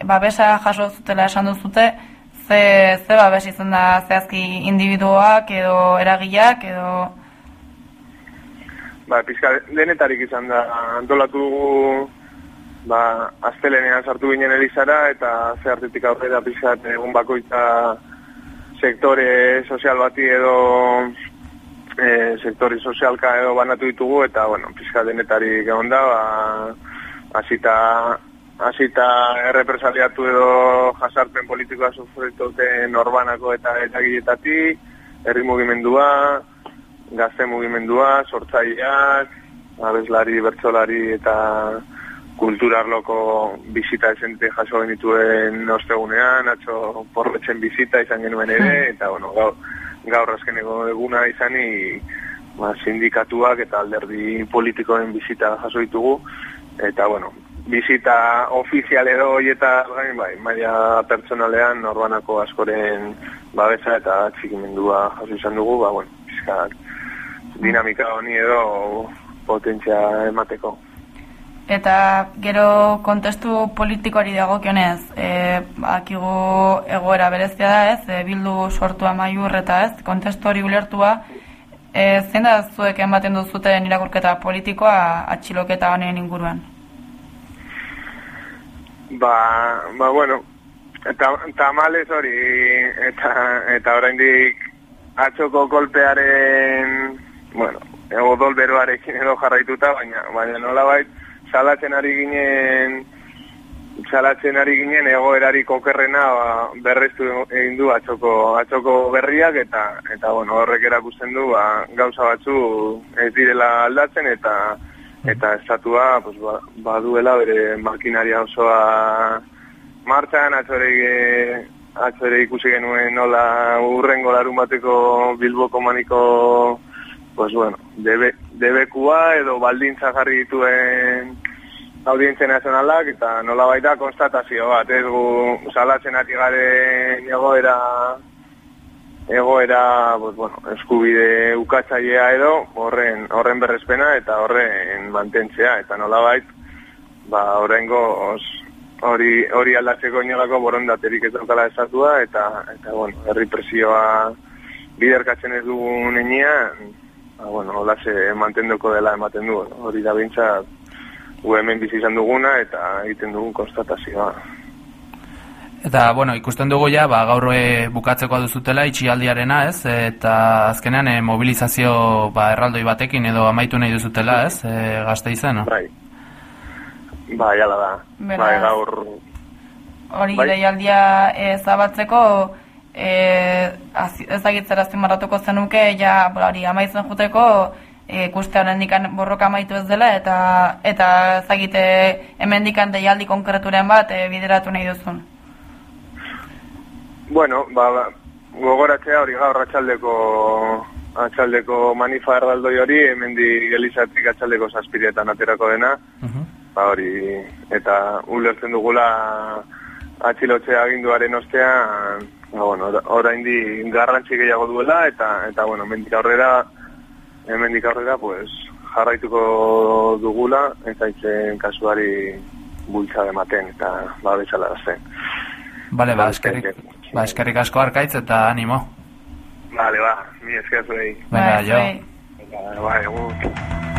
[SPEAKER 3] babesa jaso zutela esan duzute, ze, ze babes izan da zehazki individuak edo eragileak edo...
[SPEAKER 29] Ba, pizka denetarik izan da antolatu dugu ba, astelenean sartu ginen elizara, eta zehartetik aurrera pixat egun bakoitza sektore sozial bati edo e, sektore sozialka edo banatu ditugu, eta, bueno, pixka denetari egon da, ba, hasita hasita errepresaliatu edo jasarpen politikoa sufrituten norbanako eta etagietatik, herri mugimendua, gazte mugimendua, sortzaileak, abeslari, bertsolari eta kulturarloko bizita esente jaso genituen ostegunean, atxo porretzen bizita izan genuen ere, eta bueno, gaur, gaur azkeneko eguna izani ba, sindikatuak eta alderdi politikoen bizita jaso ditugu, eta bueno, bizita ofizial edo eta gain bai, maila pertsonalean norbanako askoren babesa eta txikimendua jaso izan dugu, ba bueno, pizkat dinamika honi edo potentzia emateko.
[SPEAKER 3] Eta gero kontestu politikoari dagokionez, e, akigu egoera berezia da ez, e, bildu sortua maiur eta ez, kontestu hori ulertua, e, zein da zuek ematen duzuten irakurketa politikoa atxiloketa honen inguruan?
[SPEAKER 29] Ba, ba bueno, eta tamales hori, eta, eta oraindik atxoko kolpearen, bueno, ego dolberoarekin edo jarraituta, baina, baina nola bait, salatzen ari ginen, salatzen ari ginen egoerari kokerrena ba, berreztu egin du atxoko, atxoko berriak, eta, eta bueno, horrek erakusten du, ba, gauza batzu ez direla aldatzen, eta, eta estatua pues, ba, baduela bere makinaria osoa martxan, atzore, atzore ikusi genuen nola urrengo larun bateko bilboko maniko pues bueno, debe, debekua edo baldintza jarri dituen audientzia nazionalak eta nola baita konstatazio bat, ez? Gu salatzen ati garen egoera egoera pues, bueno, eskubide ukatzailea edo horren horren berrespena eta horren mantentzea eta nolabait ba oraingo hori hori aldatzeko inolako borondaterik ez daukala esatua eta eta bueno herri presioa biderkatzen ez dugun heinean ba bueno hola se mantenduko dela ematen du hori da bintza gu hemen bizi izan duguna eta egiten dugun konstatazioa
[SPEAKER 2] Eta, bueno, ikusten dugu ja, ba, gaur e, bukatzeko duzutela itxialdiarena, ez? Eta azkenean e, mobilizazio ba, erraldoi batekin edo amaitu nahi duzutela, ez? E, gazte izan, no?
[SPEAKER 29] Bai. Bai, ala da.
[SPEAKER 3] Beraz,
[SPEAKER 29] Bai, gaur...
[SPEAKER 3] Hori
[SPEAKER 29] Bai.
[SPEAKER 3] deialdia e, zabatzeko e, az- ezagitzera zimarratuko zenuke, ja, ba, hori amaitzen juteko, e, ikuste horrendikan borroka amaitu ez dela, eta eta ezagite hemendikan deialdi konkreturen bat e, bideratu nahi duzun.
[SPEAKER 29] Bueno, ba, ba, gogoratzea hori gaur atxaldeko atxaldeko manifa erraldoi hori, hemendi gelizatik atxaldeko zazpiretan aterako dena, ba hori, eta ulertzen dugula atxilotzea aginduaren ostean, ba, bueno, oraindi garrantzi gehiago duela, eta, eta bueno, hemendik aurrera, hemendik aurrera, pues, jarraituko dugula, eta itzen kasuari bultza ematen, eta ba, bezala zen.
[SPEAKER 2] Bale, ba, eskerrik, ba, eskerrik asko arkaitz eta animo.
[SPEAKER 29] Vale, ba, mi esker zuei.
[SPEAKER 2] Venga, jo.
[SPEAKER 29] Venga, Ba, egun.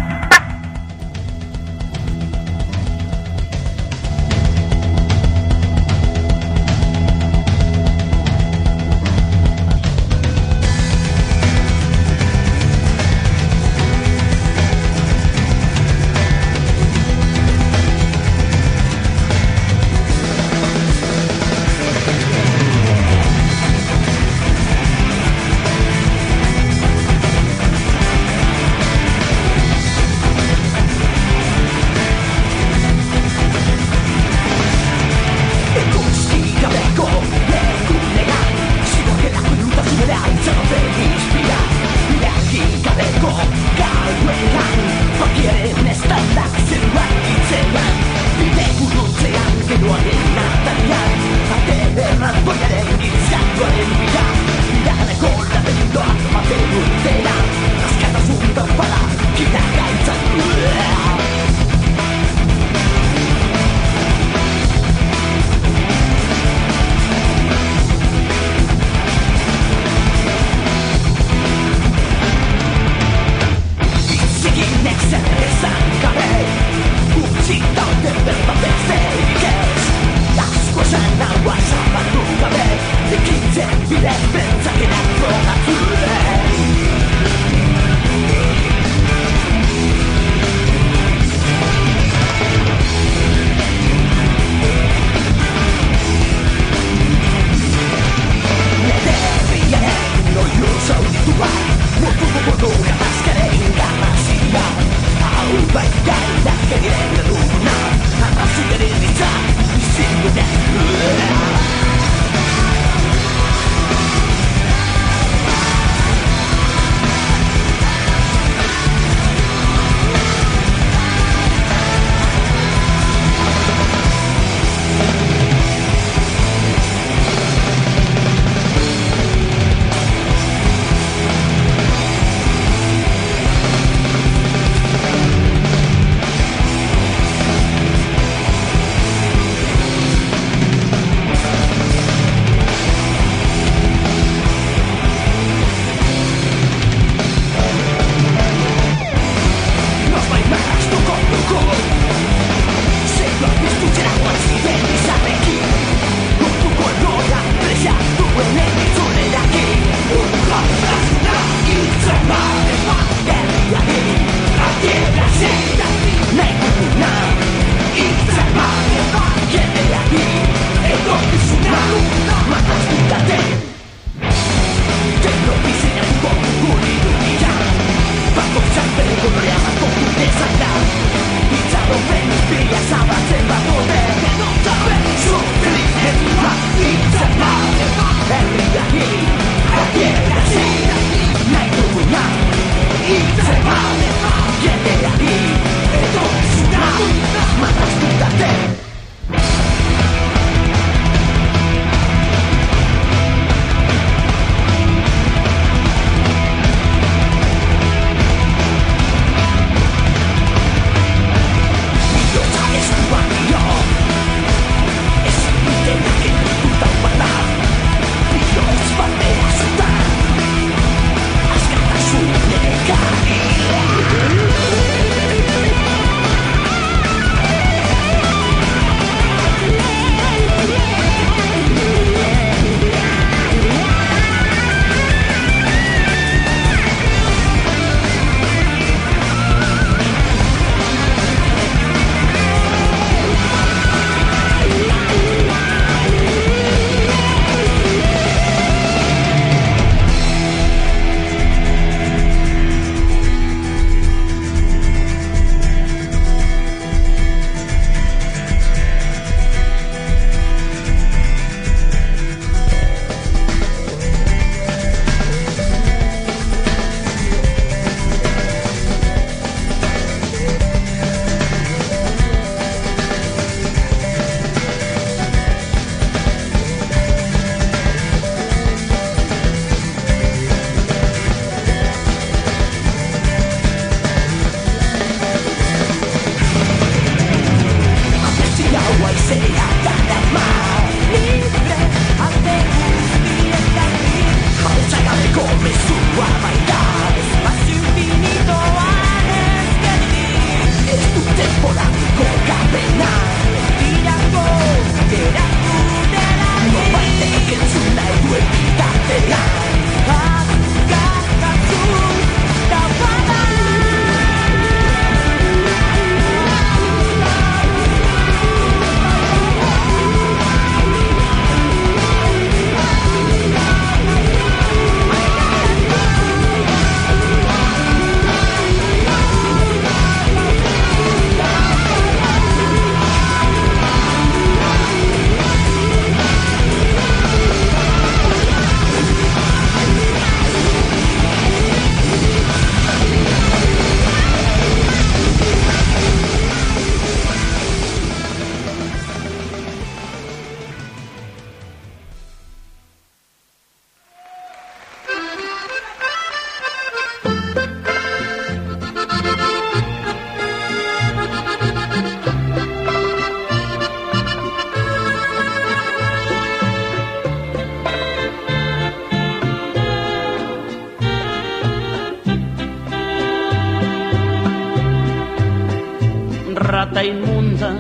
[SPEAKER 30] Rata inmunda,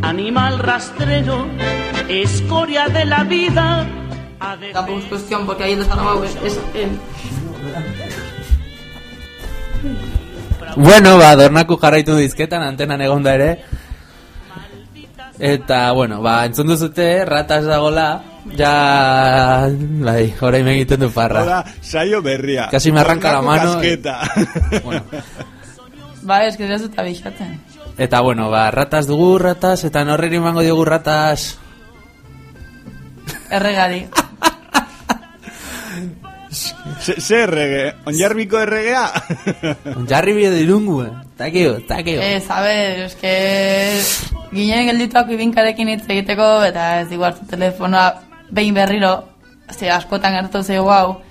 [SPEAKER 30] animal rastrero, escoria de la vida.
[SPEAKER 3] Tampoco es cuestión porque ahí el desarmado es, es él.
[SPEAKER 2] Bueno, ba, dornaku jarraitu dizketan, antenan egonda ere. Eta, bueno, ba, entzun duzute, ratas dagola, ja, bai, orain egiten du parra.
[SPEAKER 7] Hola, saio berria.
[SPEAKER 2] Casi me arranca la mano.
[SPEAKER 7] Kasketa.
[SPEAKER 3] Ba, ez que ez dut abixatzen.
[SPEAKER 2] Eta, bueno, ba, ratas dugu, ratas, eta norreri emango diogu ratas.
[SPEAKER 3] Erregari.
[SPEAKER 7] Ze, ze errege? Onjarbiko erregea?
[SPEAKER 2] Jarri bide dirungu, eh. Takio, takio.
[SPEAKER 3] Ez, a ber, es que ginen geldituak ibinkarekin hitz egiteko eta ez digu hartu telefonoa behin berriro, ze askotan gertu zeigu hau,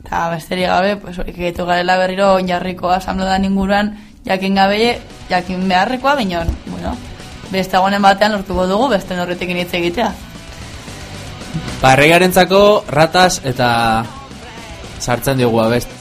[SPEAKER 3] eta besterik gabe, pues hori egitu garela berriro oinarriko asambledan inguruan, jakin gabe, jakin beharrekoa, binon, bueno, beste agonen batean lortuko dugu, beste norretekin hitz egitea.
[SPEAKER 2] Ba, erregarentzako ratas eta sartzen diogu abest.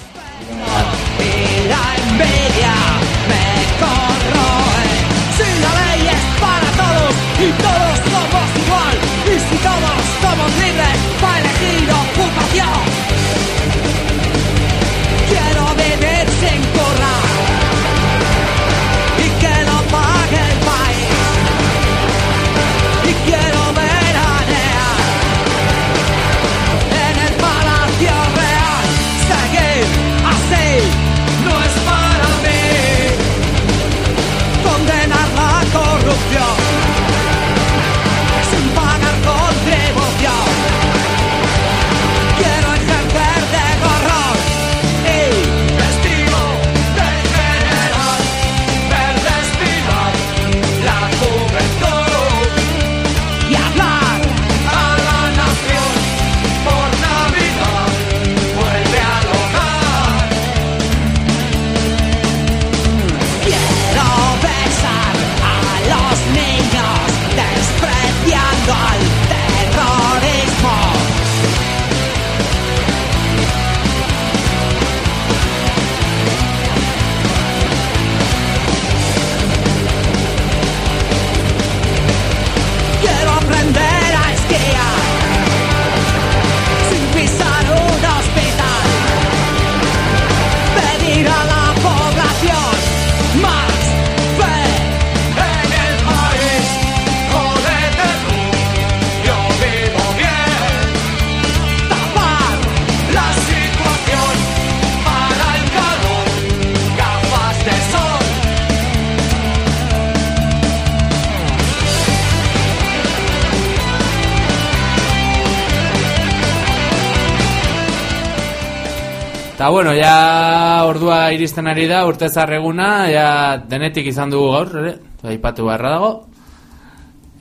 [SPEAKER 2] Eta bueno, ja ordua iristen ari da, urte zarreguna, ja denetik izan dugu gaur, ere, aipatu beharra dago.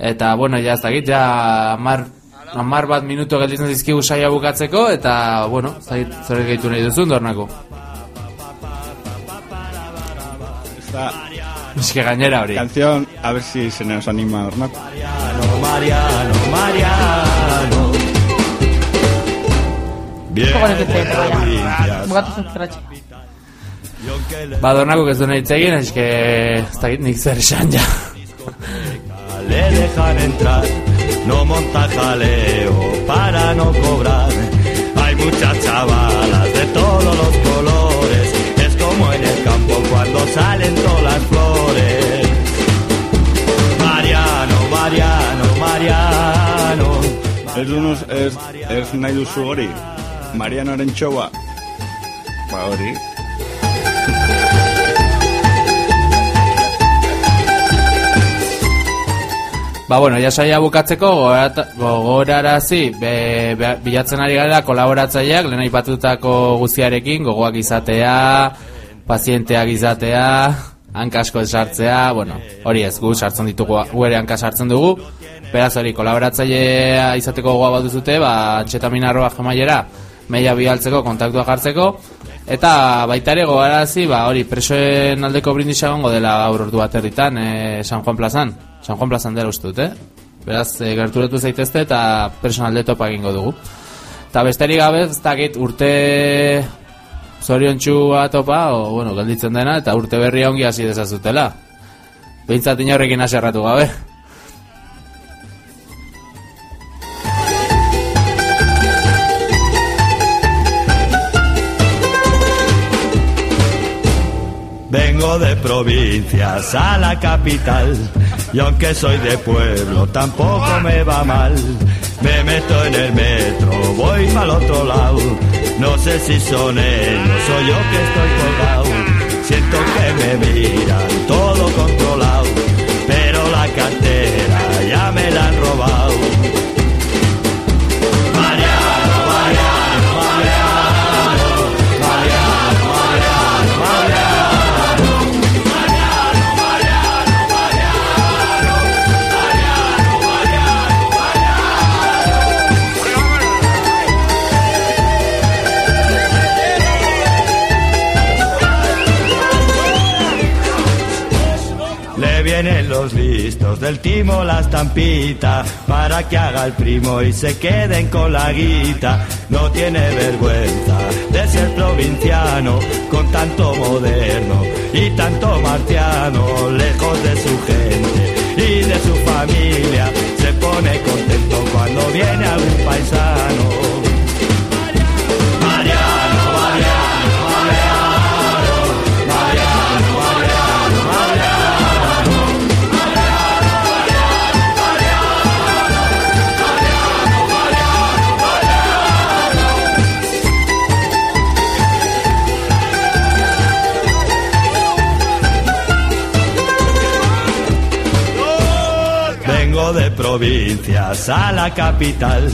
[SPEAKER 2] Eta bueno, ja ez dakit, ja amar, amar bat minuto gelditzen dizkigu saia bukatzeko, eta bueno, zait, zore gehitu nahi duzun, dornako.
[SPEAKER 7] Esta
[SPEAKER 2] Eske gainera hori.
[SPEAKER 7] canción, a ver si se nos anima Ornaco.
[SPEAKER 16] Mariano, Mariano.
[SPEAKER 7] Bien.
[SPEAKER 3] Poco repetente, vaya. Bugatu zen zerratxe.
[SPEAKER 2] Ba, dornako ez du nahi egin, eske ez dakit nik zer esan ja.
[SPEAKER 16] Le dejan entrar, no monta jaleo para no cobrar. Hay muchas chavalas de todos los colores, es como en el campo cuando salen todas las flores. Mariano, Mariano, Mariano.
[SPEAKER 7] Ez dunuz, ez, ez nahi duzu hori, Marianoren. Ba.
[SPEAKER 2] Ba, bueno, ja saia bukatzeko gogorarazi be, be, bilatzen ari gara kolaboratzaileak lehen aipatutako guztiarekin gogoak izatea, pazienteak izatea, hankasko esartzea, bueno, hori ez, gu sartzen ditugu, gu ere hanka sartzen dugu, beraz hori kolaboratzailea izateko gogoa baduzute, ba, txetaminarroa jemaiera, meia bialtzeko, kontaktua jartzeko, eta baita ere gogarazi, ba, hori, presoen aldeko brindisa egongo dela gaur ordu bat e, San Juan plazan, San Juan plazan dela uste dut, eh? Beraz, e, gerturatu zaitezte eta personalde topa egingo dugu. Eta besterik gabe, ez dakit urte zorion topa, o, bueno, gelditzen dena, eta urte berria ongi hasi dezazutela. Behintzat inorrekin aserratu gabe.
[SPEAKER 31] De provincias a la capital y aunque soy de pueblo tampoco me va mal. Me meto en el metro, voy para otro lado. No sé si son ellos o yo que estoy colgado. Siento que me miran todo controlado, los listos del timo la estampita para que haga el primo y se queden con la guita. No tiene vergüenza de ser provinciano con tanto moderno y tanto marciano lejos de su gente y de su familia. Se pone contento cuando viene algún paisano. Provincias a la capital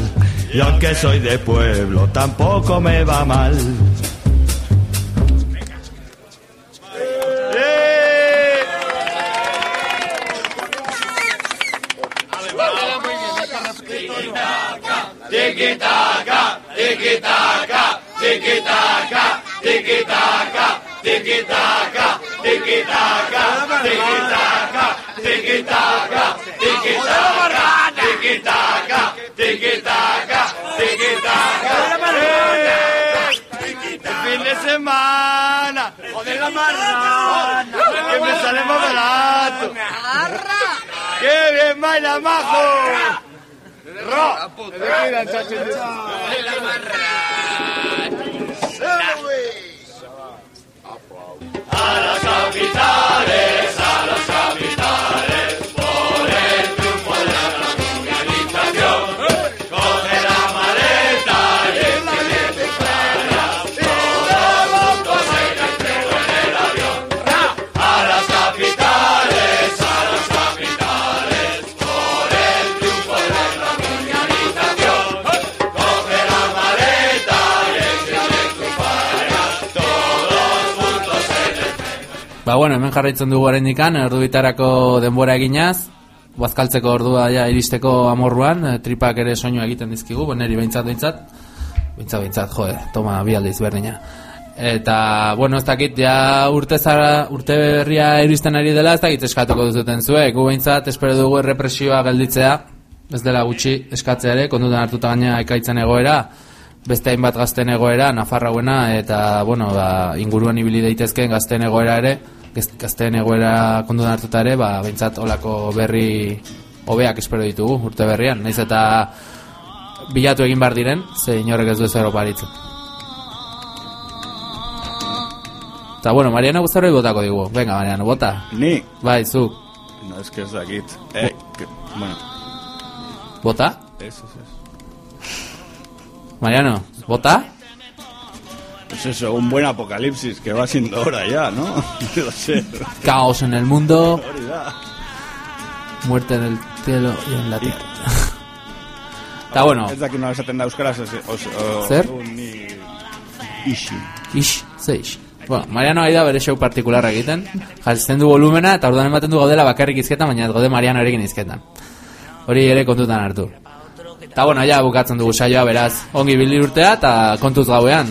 [SPEAKER 31] y aunque soy de pueblo tampoco me va mal. ¡Dale, majo!
[SPEAKER 16] ¡Ra!
[SPEAKER 2] Ba, bueno, hemen jarraitzen dugu oraindikan, ordu bitarako denbora eginaz, bazkaltzeko ordua ja iristeko amorruan, eh, tripak ere soinua egiten dizkigu, beneri behintzat behintzat, behintzat behintzat, jode, toma, bi aldiz berdina. Eta, bueno, ez dakit, ja urte, zara, urte berria iristen ari dela, ez dakit eskatuko duzuten zuek, gu behintzat, espero dugu errepresioa gelditzea, ez dela gutxi eskatzea ere, kondutan hartuta gaina ekaitzen egoera, beste hainbat gazten egoera, Nafarrauena, eta, bueno, ba, inguruan ibili daitezkeen gazten egoera ere, gazteen egoera kondutan hartuta ere, ba, behintzat olako berri hobeak espero ditugu urte berrian, naiz eta bilatu egin bar diren, ze inorrek ez du ez Europaritzen. Eta, bueno, Mariano Guztarroi botako digu. Venga, Mariano, bota.
[SPEAKER 7] Ni?
[SPEAKER 2] Bai, zu.
[SPEAKER 7] No, es que ez dakit. Eh, que, bueno,
[SPEAKER 2] Bota?
[SPEAKER 7] eso, eso.
[SPEAKER 2] Mariano, bota?
[SPEAKER 7] Pues eso, un buen apocalipsis que va siendo hora ya, ¿no? No sé.
[SPEAKER 2] Caos en el mundo, muerte en el cielo y en la tierra. Eta, bueno,
[SPEAKER 7] Ez dakit nola esaten da euskaraz, ez, os, o,
[SPEAKER 2] Zer?
[SPEAKER 7] du ni... Ixi.
[SPEAKER 2] Ix, ze ix. Bueno, Mariano ari da bere show partikularra egiten, jatzen du volumena eta orduan ematen du gaudela bakarrik izketan, baina gaude Mariano erekin izketan. Hori ere kontutan hartu. Eta bueno, ja bukatzen dugu saioa beraz, ongi bildi urtea eta kontuz gauean.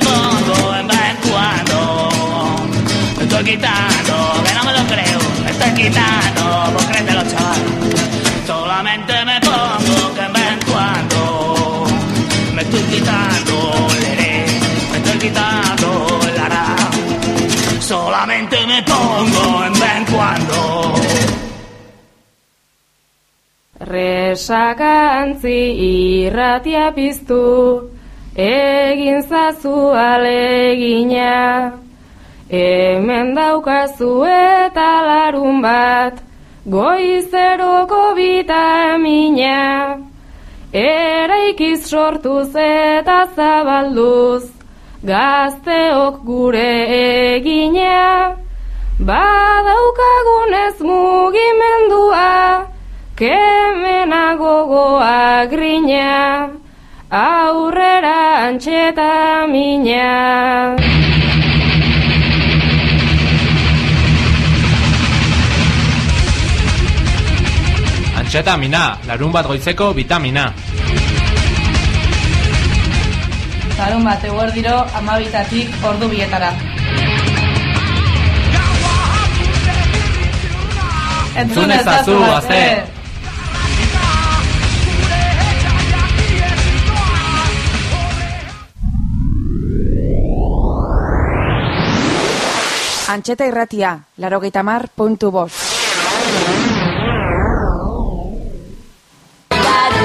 [SPEAKER 30] estoy quitando, que no me lo creo. Estoy quitando, vos créetelo, chaval. Solamente me pongo que en vez en cuando. Me estoy quitando, leré. Me estoy quitando, el ara. Solamente me pongo en vez en cuando.
[SPEAKER 1] Resakantzi irratia piztu, egin zazu alegina. Hemen daukazu eta larun bat, goizeroko bitamina. Eraikiz sortuz eta zabalduz, gazteok gure egina. Badaukagunez mugimendua, kemena gogoa grina, aurrera antxeta mina.
[SPEAKER 2] Antxetamina, larun bat goizeko vitamina.
[SPEAKER 3] Zarun bat eguerdiro amabitatik ordu bietara.
[SPEAKER 2] Entzun ezazu, gazte!
[SPEAKER 32] Antxeta irratia, larogeita mar puntu bost.